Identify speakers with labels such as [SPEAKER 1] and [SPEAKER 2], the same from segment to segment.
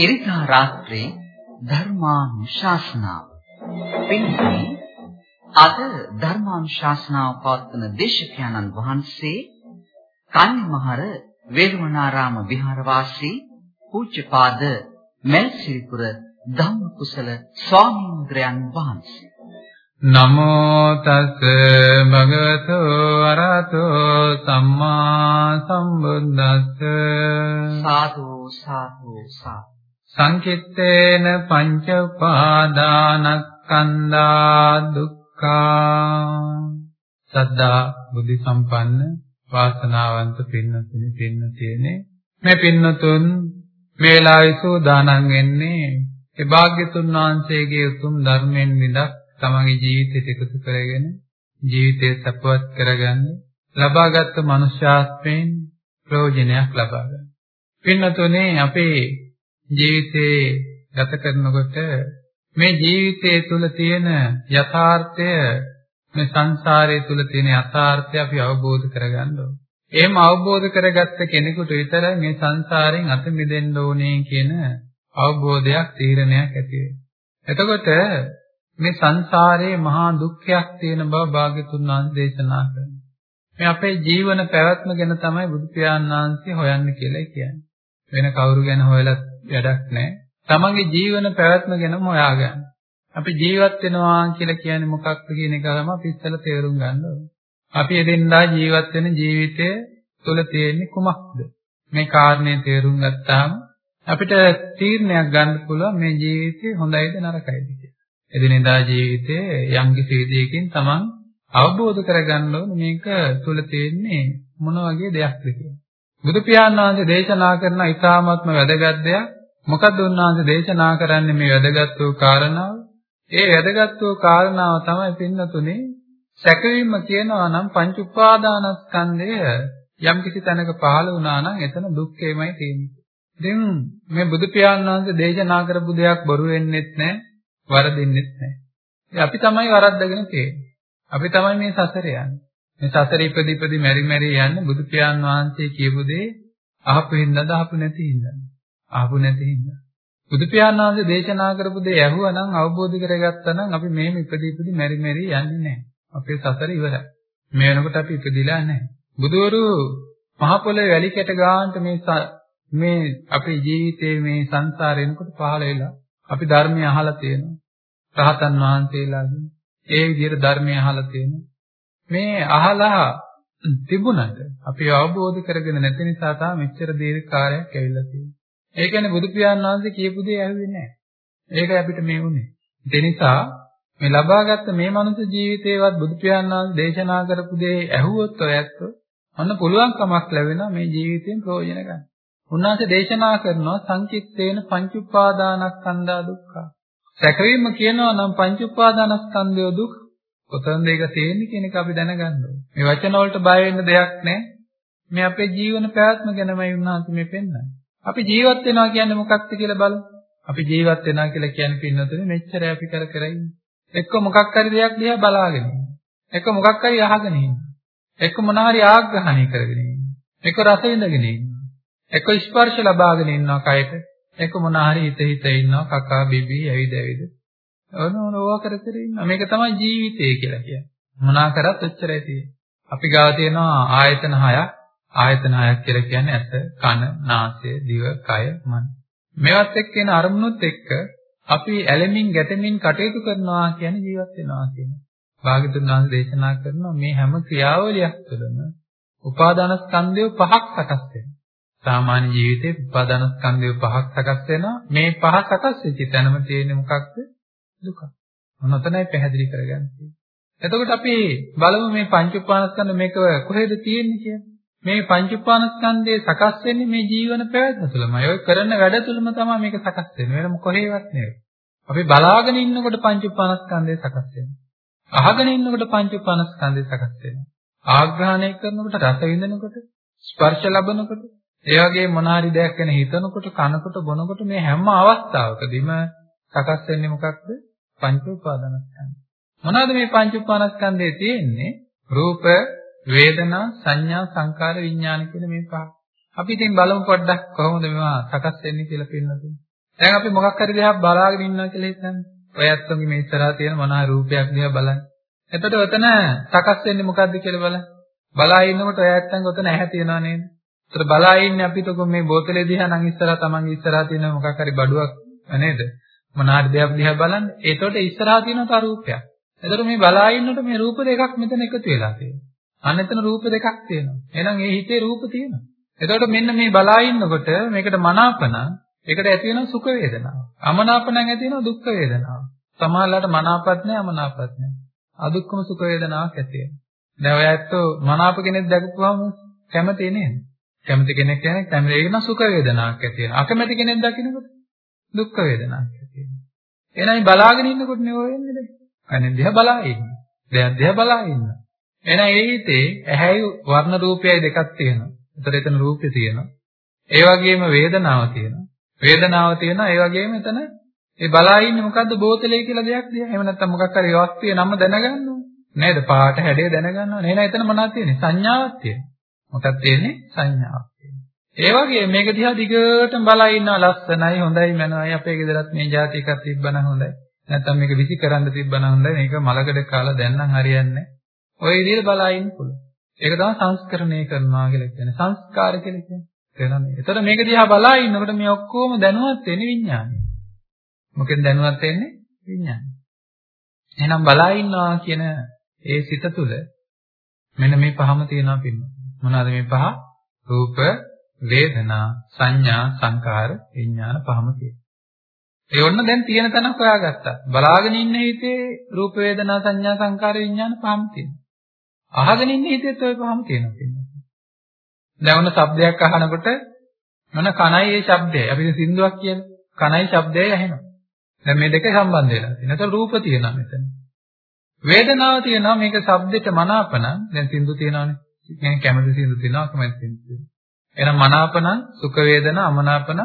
[SPEAKER 1] ඉරිදා රාත්‍රී ධර්මානුශාසනාව. පින්සේ අද ධර්මානුශාසනාව පවත්වන දේශකයන්න් වහන්සේ කන්නිමහර වේළුවනාරාම විහාරවාසී පූජ්‍යපාද මෙල්සිරිපුර ධම්මකුසල ස්වාමීන්ද්‍රයන් වහන්සේ.
[SPEAKER 2] නමෝ තස් භගවතු අරහතෝ සම්මා සම්බුද්දස්ස.
[SPEAKER 1] සාදු සාදු සාදු
[SPEAKER 2] සංකිට්ඨේන පංච උපාදානස්කන්ධා දුක්ඛා සද්දා බුද්ධ සම්පන්න වාසනාවන්ත පින්නතුනි පින්න තියෙන්නේ මේ පින්නතුන් මේ වෙලාවේ සෝදානම් වෙන්නේ ඒ භාග්‍යතුන් වහන්සේගේ උතුම් ධර්මයෙන් විදක් තමගේ ජීවිතයට එකතු කරගෙන ජීවිතය සපවත් කරගන්න ලබාගත් මනුෂ්‍යාත්මයෙන් ප්‍රයෝජනයක් ලබා ගන්න. පින්නතුනේ අපේ ජීවිතේ ගත කරනකොට මේ ජීවිතය තුළ තියෙන යථාර්ථය මේ සංසාරය තුළ තියෙන යථාර්ථය අපි අවබෝධ කරගන්න ඕනේ. එහෙම අවබෝධ කරගත්ත කෙනෙකුට විතරයි මේ සංසාරයෙන් අත මිදෙන්න ඕනේ කියන අවබෝධයක් තීරණයක් ඇති එතකොට මේ සංසාරයේ මහා දුක්ඛයක් තියෙන බව භාග්‍යතුන් වහන්සේ දේශනා කරනවා. මේ අපේ ජීවන පැවැත්ම ගැන තමයි බුදු පියාණන් වහන්සේ හොයන්න කියලා කියන්නේ. වෙන කවුරු ගැන හොයලා වැඩක් නැහැ. තමන්ගේ ජීවන පැවැත්ම ගැනම හොයාගන්න. අපි ජීවත් වෙනවා කියලා කියන්නේ මොකක්ද කියන එක තමයි අපි ඉස්සෙල්ලා තේරුම් ගන්න ඕනේ. අපි එදින්දා ජීවත් වෙන ජීවිතය තුළ තියෙන්නේ කුමක්ද? මේ කාරණේ තේරුම් ගත්තාම අපිට තීරණයක් ගන්න පුළුවන් මේ ජීවිතය හොඳයිද නරකයිද කියලා. එදිනෙදා ජීවිතයේ යම් කිසි විදියකින් තමන් අවබෝධ කරගන්න ඕනේ මේක තුල තියෙන්නේ මොන වගේ දෙයක්ද කියලා. බුදු පියාණන් වහන්සේ දේශනා කරන ඉතාමත්ම වැදගත් දෙයක් මොකද්ද උන්වහන්සේ දේශනා කරන්නේ මේ වැදගත් වූ කාරණාව? ඒ වැදගත් වූ කාරණාව තමයි පින්නතුනේ සැකවීම කියනවා නම් පංච උපාදානස්කන්ධය යම් කිසි තැනක පහළ වුණා නම් එතන දුක්ඛයමයි තියෙන්නේ. ඉතින් මේ බුදු පියාණන් වහන්සේ දේශනා කරපු දෙයක් බොරු වෙන්නෙත් නැහැ. වරදින්නෙත් නැහැ. අපි තමයි වරද්දගෙන තියෙන්නේ. අපි තමයි මේ සසරේ යන්නේ. මේ සසරේ ඉපදි ඉපදි මෙරි මෙරි යන්නේ බුදු පියාණන් වහන්සේ කියපු දේ අහපු හින්දාද අහපු නැති හින්දාද? අහපු නැති හින්දා. බුදු පියාණන් වහන්සේ දේශනා කරපු දේ ඇහුවා නම් අවබෝධ කරගත්තා නම් අපි මෙහෙම ඉපදි ඉපදි මෙරි මෙරි යන්නේ නැහැ. අපේ සසර ඉවරයි. මේ වෙනකොට අපි ඉපදිලා නැහැ. බුදවරු මහ පොළේ වැලි කැට ගන්නට මේ මේ අපේ ජීවිතයේ මේ සංසාරෙනකොට පහළ වෙලා අපි ධර්මය අහලා තියෙනවා. රහතන් වහන්සේලාගෙන් ඒ විදිහට ධර්මය අහලා තියෙනවා. මේ අහලා තිබුණාට අපි අවබෝධ කරගෙන නැති නිසා තමයි මෙච්චර දීර්ඝ කාලයක් ඇවිල්ලා තියෙන්නේ. ඒ කියන්නේ බුදු පියාණන් වහන්සේ කියපු දේ ඇහුවේ නැහැ. ඒකයි අපිට මේ වුනේ. ඒ නිසා මේ ලබාගත් මේ මනුස්ස ජීවිතේවත් බුදු පියාණන් වහන්සේ දේශනා කරපු දේ ඇහුවොත් ඔයත් අන්න පුළුවන් කමක් ලැබෙනවා මේ ජීවිතයෙන් ප්‍රයෝජන ගන්න. උන්වහන්සේ දේශනා කරනවා සංකිට්ඨේන පංච උපාදානස්කන්ධා දුක්ඛ. සැකවීම කියනවා නම් පංච උපාදානස්කන්ධය දුක්. කොතනද ඒක තියෙන්නේ කියන එක අපි දැනගන්න ඕනේ. මේ වචන වලට බය වෙන්න දෙයක් නැහැ. මේ අපේ ජීවන පැවැත්ම ගැනමයි උන්වහන්සේ මේ පෙන්නන්නේ. අපි ජීවත් වෙනවා කියන්නේ මොකක්ද කියලා බලමු. අපි ජීවත් වෙනවා කියලා කියන්නේ පින්නතුනේ මෙච්චර අපි කර කර ඉන්නේ. එක්ක මොකක් හරි දෙයක් දිහා බලාගෙන ඉන්නේ. එක්ක මොකක් හරි අහගෙන ඉන්නේ. එක්ක මොන හරි ආග්‍රහණය කරගෙන ඉන්නේ. එක්ක රස විඳගෙන ඉන්නේ. එක ස්පර්ශ ලබාගෙන ඉන්නවා කයට. එක මොන හරි හිත හිත ඉන්නවා කකා බිබි ඇවිද ඇවිද. ඕන ඕන ඕවා කර කර ඉන්නවා. මේක තමයි ජීවිතය කියලා කියන්නේ. මොනා කරත් ඔච්චරයි තියෙන්නේ. අපි ගාව තියෙනවා ආයතන හයක්. ආයතන හයක් කියලා කියන්නේ ඇස, කන, නාසය, දිව, කය, මන. මේවත් එක්ක එන අරමුණුත් එක්ක අපි ඇලෙමින් ගැටෙමින් කටයුතු කරනවා කියන්නේ ජීවත් වෙනවා කියන්නේ. භාග්‍යතුන් වහන්සේ දේශනා කරනවා මේ හැම ක්‍රියාවලියක් තුළම උපාදාන ස්කන්ධය පහක් සකස් වෙනවා. සාමාන්‍ය ජීවිතේ උපාදානස්කන්ධය පහක් සකස් වෙනවා. මේ පහ සකස් වෙච්ච තැනම තියෙන්නේ මොකක්ද? දුක. මොනතනයි පැහැදිලි කරගන්නේ. එතකොට අපි බලමු මේ පංච උපාදානස්කන්ධ මේක කොහෙද තියෙන්නේ කියලා. මේ පංච උපාදානස්කන්ධයේ සකස් වෙන්නේ මේ ජීවන පැවැත්ම තුළමයි. ඔය කරන වැඩ තුළම තමයි මේක සකස් වෙන්නේ. වෙනම කොහෙවත් නෙවෙයි. අපි බලාගෙන ඉන්නකොට පංච උපාදානස්කන්ධය සකස් වෙනවා. අහගෙන ඉන්නකොට පංච උපාදානස්කන්ධය සකස් වෙනවා. ආග්‍රහණය කරනකොට රස විඳිනකොට ස්පර්ශ ලබනකොට ඒ වගේ මොනාරි දෙයක් ගැන හිතනකොට කනකොට බොනකොට මේ හැම අවස්ථාවකදීම සකස් වෙන්නේ මොකක්ද? පංච උපාදානස්කන්ධ. මොනවාද මේ පංච උපාදානස්කන්ධයේ තියෙන්නේ? රූප, වේදනා, සංඥා, සංකාර, විඥාන කියන මේ පහ. අපි ඉතින් බලමු පොඩ්ඩක් කොහොමද මේවා සකස් වෙන්නේ කියලා පින්නතුනේ. දැන් අපි මොකක් හරි දෙයක් බලාගෙන ඉන්නවා කියලා හිතන්න. ඔය ඇත්තන්ගේ මේ ඉස්සරහා තියෙන මොනවා රූපයක් දිහා බලන්න. එතකොට ඔතන සකස් වෙන්නේ මොකද්ද කියලා බලන්න. බලා ඉන්නකොට ඔය ඇත්තන්ගේ ඔතන ඇහැ තියනවා නේද? ඒතර බලා ඉන්නේ අපිට මේ බෝතලේ දිහා නම් ඉස්සරහා තමන්ගේ ඉස්සරහා තියෙන මොකක් හරි බඩුවක් නේද? මොනාරි දෙයක් දිහා බලන්න. ඒතකොට ඉස්සරහා තියෙන තා රූපයක්. එතකොට මේ බලා ඉන්නකොට මේ රූප දෙකක් මෙතන එකතු වෙලා තියෙනවා. අන්න එතන රූප දෙකක් තියෙනවා. එහෙනම් ඒ හිතේ රූප තියෙනවා. එතකොට මෙන්න මේ බලා ඉන්නකොට මේකට මනාපන ඒකට ඇති වෙනවා සුඛ වේදනාව. අමනාපන ඇති වෙනවා දුක්ඛ වේදනාව. සමහරලාට මනාපත් නැහැ අමනාපත් නැහැ. අදුක්කම සුඛ වේදනාවක් ඇති වෙනවා. දැන් ඔය ඇත්තෝ මනාප කෙනෙක් දැකපුවාම කැමති නේද? කැමති කෙනෙක් කියන්නේ කැමති ඒක නම් සුඛ වේදනාවක් ඇති වෙනවා. අකමැති කෙනෙක් දකින්නකොට දුක්ඛ වේදනාවක් ඇති වෙනවා. එහෙනම් බලාගෙන ඉන්නකොට නේ ඔය වෙන්නේ දැන්. අනේ දිහා බලා ඉන්න. දැන් දිහා බලා ඉන්න. එහෙනම් ඒ හිතේ ඇහැයි වර්ණ රූපයයි දෙකක් තියෙනවා. ඒතර එතන රූපේ තියෙනවා. ඒ වගේම වේදනාව තියෙනවා. වේදනාව තියෙනවා. ඒ වගේම එතන ඒ බලා ඉන්නේ මොකද්ද බෝතලේ කියලා දෙයක් දිහා. එහෙම නැත්නම් මොකක් හරි වස්තුවේ නම දැනගන්න ඕනේ. නේද? පාට හැඩය දැනගන්න ඕනේ. එහෙනම් එතන මොනවද තියෙන්නේ? සංඥාවක් තියෙනවා. මොකක්ද තියෙන්නේ? සංඥාවක් තියෙනවා. ඒ වගේ මේක දිහා දිගටම බලා ඉන්නවා ලස්සනයි, හොඳයි, මනෝයි අපේ ගෙදරත් මේ જાති එකක් තිබ්බනම් හොඳයි. නැත්නම් මේක විසි කරන්න තිබ්බනම් හොඳයි. මේක මලකඩ කාලා දැන් නම් හරියන්නේ ඔය විදිහට බලා ඉන්න පුළුවන්. ඒක තමයි සංස්කරණය කරනවා කියලා කියන්නේ. සංස්කාර කියලා කියන්නේ. තේරෙනවද? ඒතර මේක දිහා බලා ඉන්නකොට මේ ඔක්කොම දැනුවත් වෙන්නේ විඥානය. මොකෙන් දැනුවත් වෙන්නේ? විඥානය. එහෙනම් බලා ඉන්නවා කියන ඒ සිත තුළ මෙන්න මේ පහම තියෙනවා පින්න. මොනවාද මේ පහ? රූප, වේදනා, සංඥා, සංකාර, විඥාන පහම තියෙනවා. ඒ ඔන්න දැන් තියෙන තැනක් හොයාගත්තා. බලාගෙන ඉන්න හිතේ රූප, වේදනා, සංඥා, සංකාර, විඥාන පහම තියෙනවා. අහගෙන ඉන්න හිතේත් ওই පහම තියෙනවා කියන්නේ. දැන් ඔන්න ශබ්දයක් අහනකොට මොන කනයි ඒ ශබ්දය. අපිට සින්දුවක් කියන්නේ කනයි ශබ්දයයි ඇහෙනවා. දැන් මේ දෙක සම්බන්ධ වෙලා තියෙනවා. ඒතකොට රූප තියෙනවා මෙතන. වේදනාව තියෙනවා මේක ශබ්දෙට මනාපන. දැන් සින්දු තියෙනවානේ. කියන්නේ කැමති සින්දු තියෙනවා අකමැති සින්දු තියෙනවා. එහෙනම් මනාපන සුඛ වේදනා අමනාපන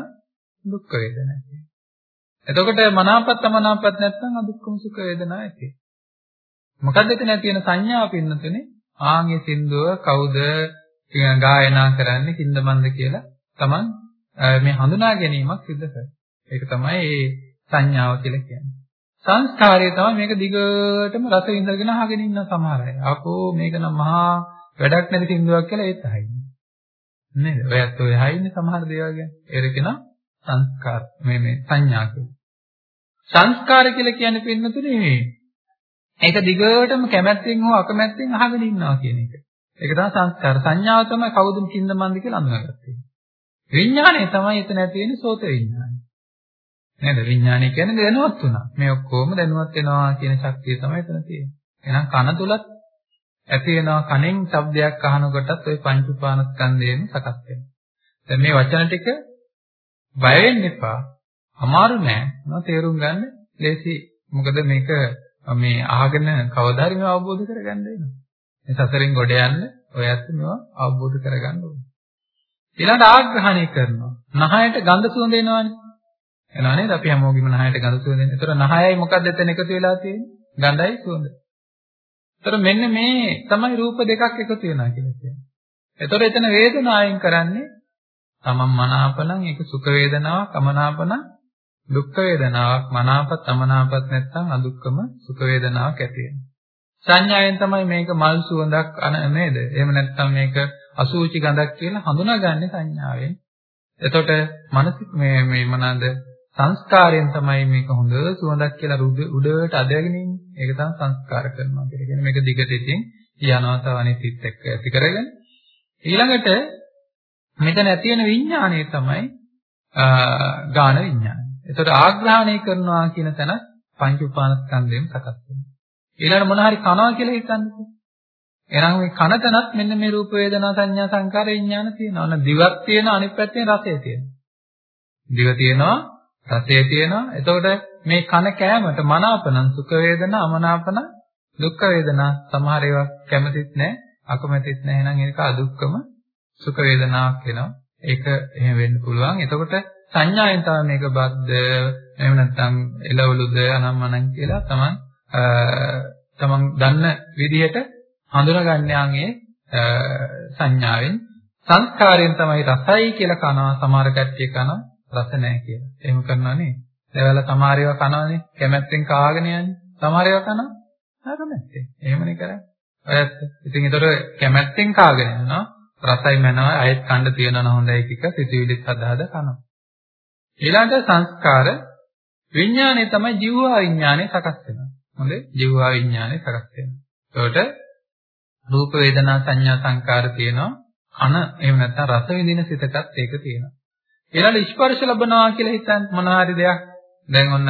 [SPEAKER 2] දුක්ඛ වේදනා කියනවා. එතකොට මනාපත් අමනාපත් නැත්නම් අදුක්ඛම සුඛ වේදනා ඇති. මොකද්ද එතන තියෙන සංඥාව පින්නතුනේ? ආන්ගේ සින්දුව කවුද ගායනා කරන්නේ කින්දමන්ද කියලා තමන් මේ හඳුනා ගැනීමක් සිදු කරනවා. ඒක තමයි මේ සංඥාව කියලා කියන්නේ. සංස්කාරය තමයි මේක දිගටම රස විඳගෙන අහගෙන ඉන්න සමහර අය. අපෝ මේක නම් මහා වැඩක් නැති සින්දුවක් කියලා ඒත් අහින්නේ. නේද? ඔයත් ඔය අහින්නේ සමහර දේවල් ගැන. ඒක කියන සංස්කාර මේ මේ සංඥා කියලා. සංස්කාර කියලා කියන්නේ පින්නතුනේ ඒක දිගටම කැමැත්තෙන් හෝ අකමැත්තෙන් අහගෙන ඉන්නවා කියන එක. ඒක තමයි සංස්කාර. සංඥාව තමයි කවුද කින්දමන්ද කියලා අඳුනගත්තේ. විඥානය තමයි එතන ඇති වෙන්නේ සෝත විඥානය. නේද? විඥානය කියන්නේ දැනුවත් වුණා. මේ ඔක්කොම දැනුවත් වෙනවා කියන ශක්තිය තමයි එතන තියෙන්නේ. එහෙනම් කන තුලත් ඇති වෙනවා කනෙන් ශබ්දයක් අහනකොටත් ওই පංච උපානස්කන්ධයෙන් සකස් වෙනවා. දැන් මේ වචන ටික බය වෙන්න එපා. අමාරු නෑ. නෝ තේරුම් ගන්න ලේසි. මොකද මේක මේ අහගෙන කවදා හරි මේව අවබෝධ කරගන්න වෙනවා. මේ සසරෙන් ගොඩ යන්න ඔයත් මේවා අවබෝධ කරගන්න ඕනේ. ඊළඟට ආග්‍රහණය කරනවා. නහයට ගඳ සුවඳ එනවනේ. එනවා නේද? අපි හැමෝගෙම නහයට ගඳ සුවඳ එන. ඒතර නහයයි මොකක්ද එතන එකතු වෙලා තියෙන්නේ? ගඳයි සුවඳ. ඒතර මෙන්න මේ තමයි රූප දෙකක් එකතු වෙනවා කියලා කියන්නේ. ඒතර එතන වේදනාවෙන් කරන්නේ තමන් මනාපනම් ඒක සුඛ වේදනාවක් අමනාපනම් දුක්ඛ වේදනාවක් මනාපත් අමනාපත් නැත්නම් අදුක්කම සුඛ වේදනාවක් ඇති වෙනවා. සංඥාවෙන් තමයි මේක මල් සුවඳක් අන නේද? එහෙම නැත්නම් මේක අසූචි ගඳක් කියලා හඳුනාගන්නේ සංඥාවෙන්. එතකොට මනස මේ මේ මොනවාද සංස්කාරයෙන් තමයි මේක හොඳ සුවඳක් කියලා උඩට අදගෙන ඉන්නේ. ඒක තමයි සංස්කාර කරනවා කියලා කියන්නේ. මේක දිගට ඉතින් යනවා තව අනිත් එක්ක ඇති කරගෙන. ඊළඟට මෙතන ඇති වෙන විඥානය තමයි ගාන විඥානය. ඒතකොට ආග්‍රහණය කරනවා කියන තැන පංච උපානස්කන්ධයෙන් සකස් වෙනවා. ඊළඟ මොන හරි කනවා කියලා හිතන්නකෝ. එහෙනම් මේ කන තැනත් මෙන්න මේ රූප වේදනා සංඥා සංකාර විඥාන තියෙනවා. අන්න දිවක් තියෙන අනිත් පැත්තේ රසය තියෙනවා. දිව තියෙනවා රසය තියෙනවා. එතකොට මේ කන කෑමට මනාපනම් සුඛ වේදනා අමනාපන දුක්ඛ වේදනා සමහර ඒවා කැමතිත් නැහැ අකමැතිත් නැහැ. එහෙනම් ඒක අදුක්කම සුඛ වේදනාවක් වෙනවා. ඒක එහෙම වෙන්න පුළුවන්. එතකොට සංඥාවෙන් තමයි මේක බද්ද එහෙම නැත්නම් එළවලුද අනම්මනම් කියලා තමන් තමන් දන්න විදිහට හඳුනගන්නේ සංඥාවෙන් සංස්කාරයෙන් තමයි රසයි කියලා කනවා සමහර කට්ටිය කනවා රස නැහැ කියලා. එහෙම කරනවා නේ. දැවල සමහර ඒවා කනවානේ. කැමැත්තෙන් කාගෙන යන්නේ. සමහර ඒවා කනවා. නැකමැත්තෙන්. එහෙමනේ කරන්නේ. ඔයත් ඉතින් ඒතර කැමැත්තෙන් කාගෙන යනවා. රසයි මනවයි අයත් කන්න තියනවා හොඳයි කික සිතුවිලිත් හදාද කනවා. ඊළඟ සංස්කාර විඥානය තමයි ජීවහා විඥානය සකස් වෙනවා. හොඳේ ජීවහා විඥානය සකස් වෙනවා. ඒකට රූප වේදනා සංඥා සංකාර තියෙනවා. කන එහෙම නැත්නම් රස විඳින සිතකත් ඒක තියෙනවා. ඊළඟ ස්පර්ශ ලැබනවා කියලා හිතන්න මොන හරි දෙයක්. දැන් ඔන්න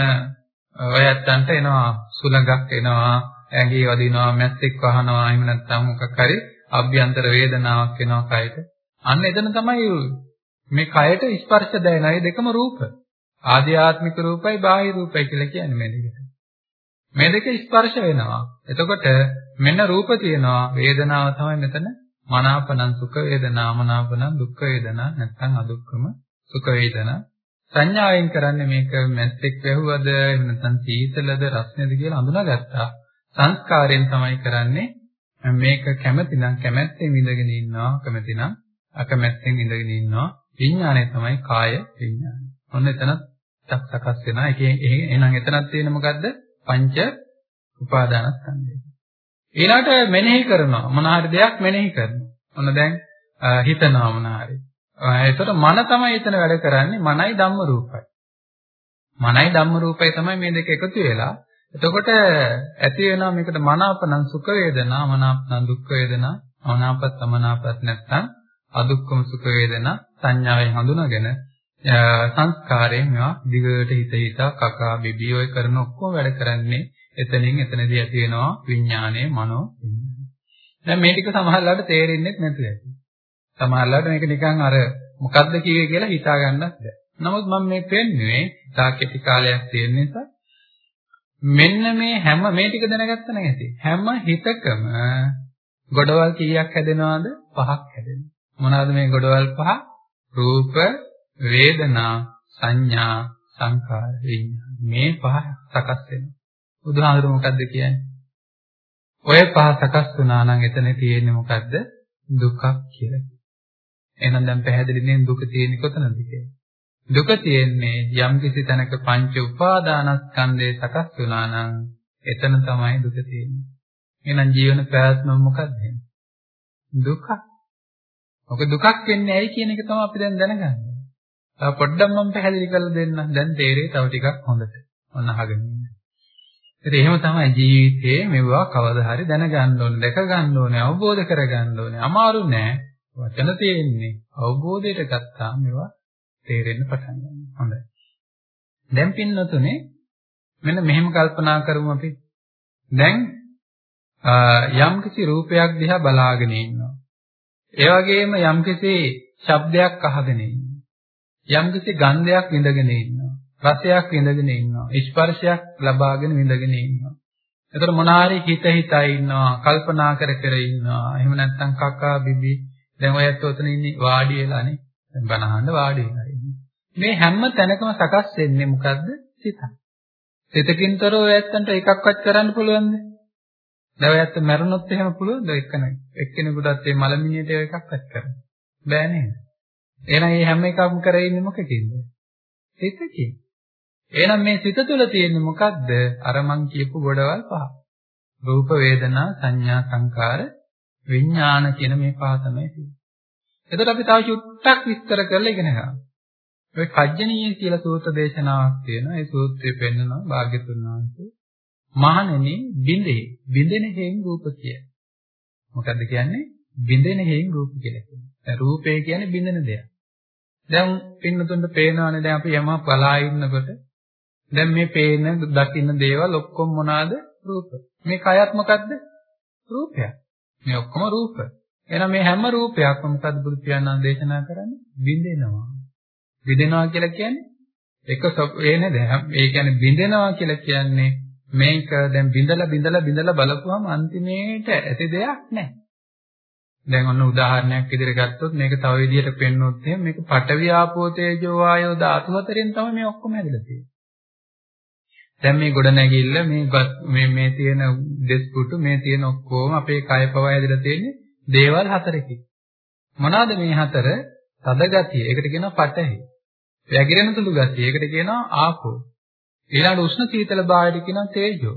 [SPEAKER 2] ඔය ඇත්තන්ට එනවා සුලඟක් එනවා ඇඟේ වදිනවා මැස්සෙක් වහනවා එහෙම නැත්නම් මොකක් හරි අභ්‍යන්තර වේදනාවක් එනවා කයට. අන්න එතන තමයි මේ කයට ස්පර්ශ දැනෙන අය දෙකම රූප. ආධ්‍යාත්මික රූපයි බාහිර රූපයි කියලා කියන්නේ මේ දෙක. මේ දෙක ස්පර්ශ වෙනවා. එතකොට මෙන්න රූප තියෙනවා වේදනාව තමයි මෙතන මනාපනං සුඛ වේදනා මනාපනං දුක්ඛ වේදනා නැත්නම් අදුක්ඛම සුඛ වේදනා සංඥාවෙන් කරන්නේ මේක මැස්සෙක් වැහුවද එහෙම නැත්නම් සීතලද රස්නේද කියලා අඳුනාගත්තා සංස්කාරයෙන් තමයි කරන්නේ මේක කැමැති නම් කැමැත්තෙන් ඉඳගෙන ඉන්නවා කැමැති නම් අකමැත්තෙන් ඉඳගෙන ඉන්නවා විඥානය තමයි කාය විඥානය. ඔන්න එතනත් සකස් වෙනවා. ඒකේ එහෙනම් එතනත් තියෙන මොකද්ද? පංච උපාදානස්කන්ධය. ඊළාට මෙනෙහි කරනවා මොන හරි දෙයක් මෙනෙහි කරනවා. ඔන්න දැන් හිතනවා මොන හරි. ඒතකොට මන තමයි එතන වැඩ කරන්නේ මනයි ධම්ම රූපයි. මනයි ධම්ම රූපයි තමයි මේ දෙක එකතු වෙලා එතකොට ඇති වෙනවා මේකට මනාපනම් සුඛ වේදනා මනාපනම් දුක්ඛ වේදනා මනාපත් අමනාපත් නැත්නම් අදුක්කම සුඛ වේදනා සංඥාවෙන් හඳුනාගෙන සංස්කාරයෙන් මේවා දිගට හිත හිත කකා බිබී ඔය කරන ඔක්කොම වැඩ කරන්නේ එතනින් එතනදී ඇති වෙනවා විඥානයේ මනෝ දැන් මේ ටික සමහරලාට තේරෙන්නේ නැතුව ඇති. සමහරලාට මේක නිකන් අර මොකද්ද කියේ කියලා හිතා ගන්නත් බැහැ. නමුත් මම මේ පෙන්නුවේ තාකෙටි කාලයක් තියෙන නිසා මෙන්න මේ හැම මේ ටික දැනගත්ත නැති. හැම හිතකම ගොඩවල් කීයක් හැදෙනවද? පහක් හැදෙනවා. මොනවාද මේ ගොඩවල් පහ? රූප, වේදනා, සංඥා, සංකාර, විඤ්ඤාණ. මේ පහ සකස් වෙනවා. බුදුහාමුදුරු මොකද්ද කියන්නේ? ඔය පහ සකස් වුණා නම් එතන තියෙන්නේ මොකද්ද? දුකක් කියලා. එහෙනම් දැන් පැහැදිලි නේ දුක තියෙන්නේ කොතනද කියලා. දුක තියෙන්නේ යම් කිසි තැනක පංච උපාදානස්කන්ධය සකස් වුණා නම් එතන තමයි දුක තියෙන්නේ. එහෙනම් ජීවන ප්‍රයත්න මොකක්ද? දුකක්. ඔක දුකක් වෙන්නේ ඇයි කියන එක තමයි අපි දැන් දැනගන්නේ. තව පොඩ්ඩක් මම පැහැදිලි කරලා දෙන්නම්. දැන් තේරෙයි තව ටිකක් හොඳට. ඔන්න අහගෙන ඉන්න. ඉතින් එහෙම තමයි ජීවිතයේ මෙවුවා කවදා හරි දැනගන්න ඕනේ, දැක ගන්න ඕනේ, අවබෝධ කර ගන්න ඕනේ. අමාරු නෑ. වචන තියෙන්නේ. අවබෝධයට ගත්තාම මේවා තේරෙන්න පටන් ගන්නවා. හොඳයි. දැන් පින්නතුනේ මෙන්න මෙහෙම කල්පනා කරමු අපි. දැන් යම්කිසි රූපයක් දිහා බලාගෙන ඉන්නවා. ඒ වගේම යම්කිසි ශබ්දයක් අහගෙන ඉන්නවා. යම්කිසි ගන්ධයක් විඳගෙන ඉන්නවා. රසයක් විඳගෙන ඉන්නවා. ස්පර්ශයක් ලබාගෙන විඳගෙන ඉන්නවා. එතකොට මොනාරි හිත හිතා ඉන්නවා, කල්පනා කර කර ඉන්නවා. එහෙම නැත්නම් කකා බිබි දැන් ඔයත් ඔතන ඉන්නේ වාඩි වෙලානේ. දැන් බනහන්න වාඩි වෙලා ඉන්නේ. මේ හැම තැනකම සකස් වෙන්නේ මොකද්ද? සිත. සිතකින්තර ඔය ඇත්තන්ට එකක්වත් කරන්න පුළුවන්ද? දැන් ඔය ඇත්ත මැරුණොත් එහෙම පුළුවන්ද එක්කෙනෙක්? එක්කෙනෙකුටත් මේ මලමිනියට එකක්වත් කරන්න. බෑ නේද? එහෙනම් මේ හැම එකක්ම කරේ ඉන්නේ මොකකින්ද? සිතකින්. එහෙනම් මේ සිත තුළ තියෙන්නේ මොකද්ද? අර මං කියපු ගොඩවල් පහ. රූප වේදනා සංඥා සංකාර විඥාන කියන මේ පහ තමයි තියෙන්නේ. එතකොට අපි තව චුට්ටක් විස්තර කරලා ඉගෙන ගමු. ඔය කජ්ජනීය කියලා සූත්‍ර දේශනාවක් තියෙනවා. ඒ සූත්‍රය පෙන්නනවා භාග්‍යතුන් වහන්සේ. මහණෙනි බින්දේ බින්දෙන හේන් රූප කිය. මොකද්ද කියන්නේ? බින්දෙන හේන් රූප කියලා කියනවා. දැන් රූපය කියන්නේ බින්දෙන දෙයක්. දැන් පින්නතුන්ට පේනවානේ දැන් අපි යමක් බලා ඉන්නකොට දැන් මේ පේන දකින්න දේවල් ඔක්කොම මොනවාද? රූප. මේ කයත් මොකද්ද? රූපයක්. මේ ඔක්කොම රූප. එහෙනම් මේ හැම රූපයක්ම මොකද්ද බුදු පියාණන් දේශනා කරන්නේ? බින්දෙනවා. බින්දෙනවා කියලා කියන්නේ එක ඒ නේද? ඒ කියන්නේ බින්දෙනවා කියලා කියන්නේ මේක දැන් බින්දලා බින්දලා බින්දලා බලපුවම අන්තිමේට ඇති දෙයක් නැහැ. දැන් ඔන්න උදාහරණයක් විදිහට ගත්තොත් මේක තව විදිහට පෙන්වොත් එහෙනම් මේක පඨවි ආපෝ තේජෝ වායෝ ධාතු හතරෙන් තමයි මේ ඔක්කොම හැදලා තියෙන්නේ. දැන් මේ ගොඩ නැගිල්ල මේ මේ මේ තියෙන දෙස්පුටු මේ තියෙන ඔක්කොම අපේ කය පව හැදලා තියෙන්නේ දේවල් හතරකින්. මොනවාද මේ හතර? තද ගතිය. ඒකට කියනවා පඨහි. වැగిරෙන සුළු ගතිය. ඒකට කියනවා ආපෝ. ඊළඟ උෂ්ණ සීතල භාවයට කියනවා තේජෝ.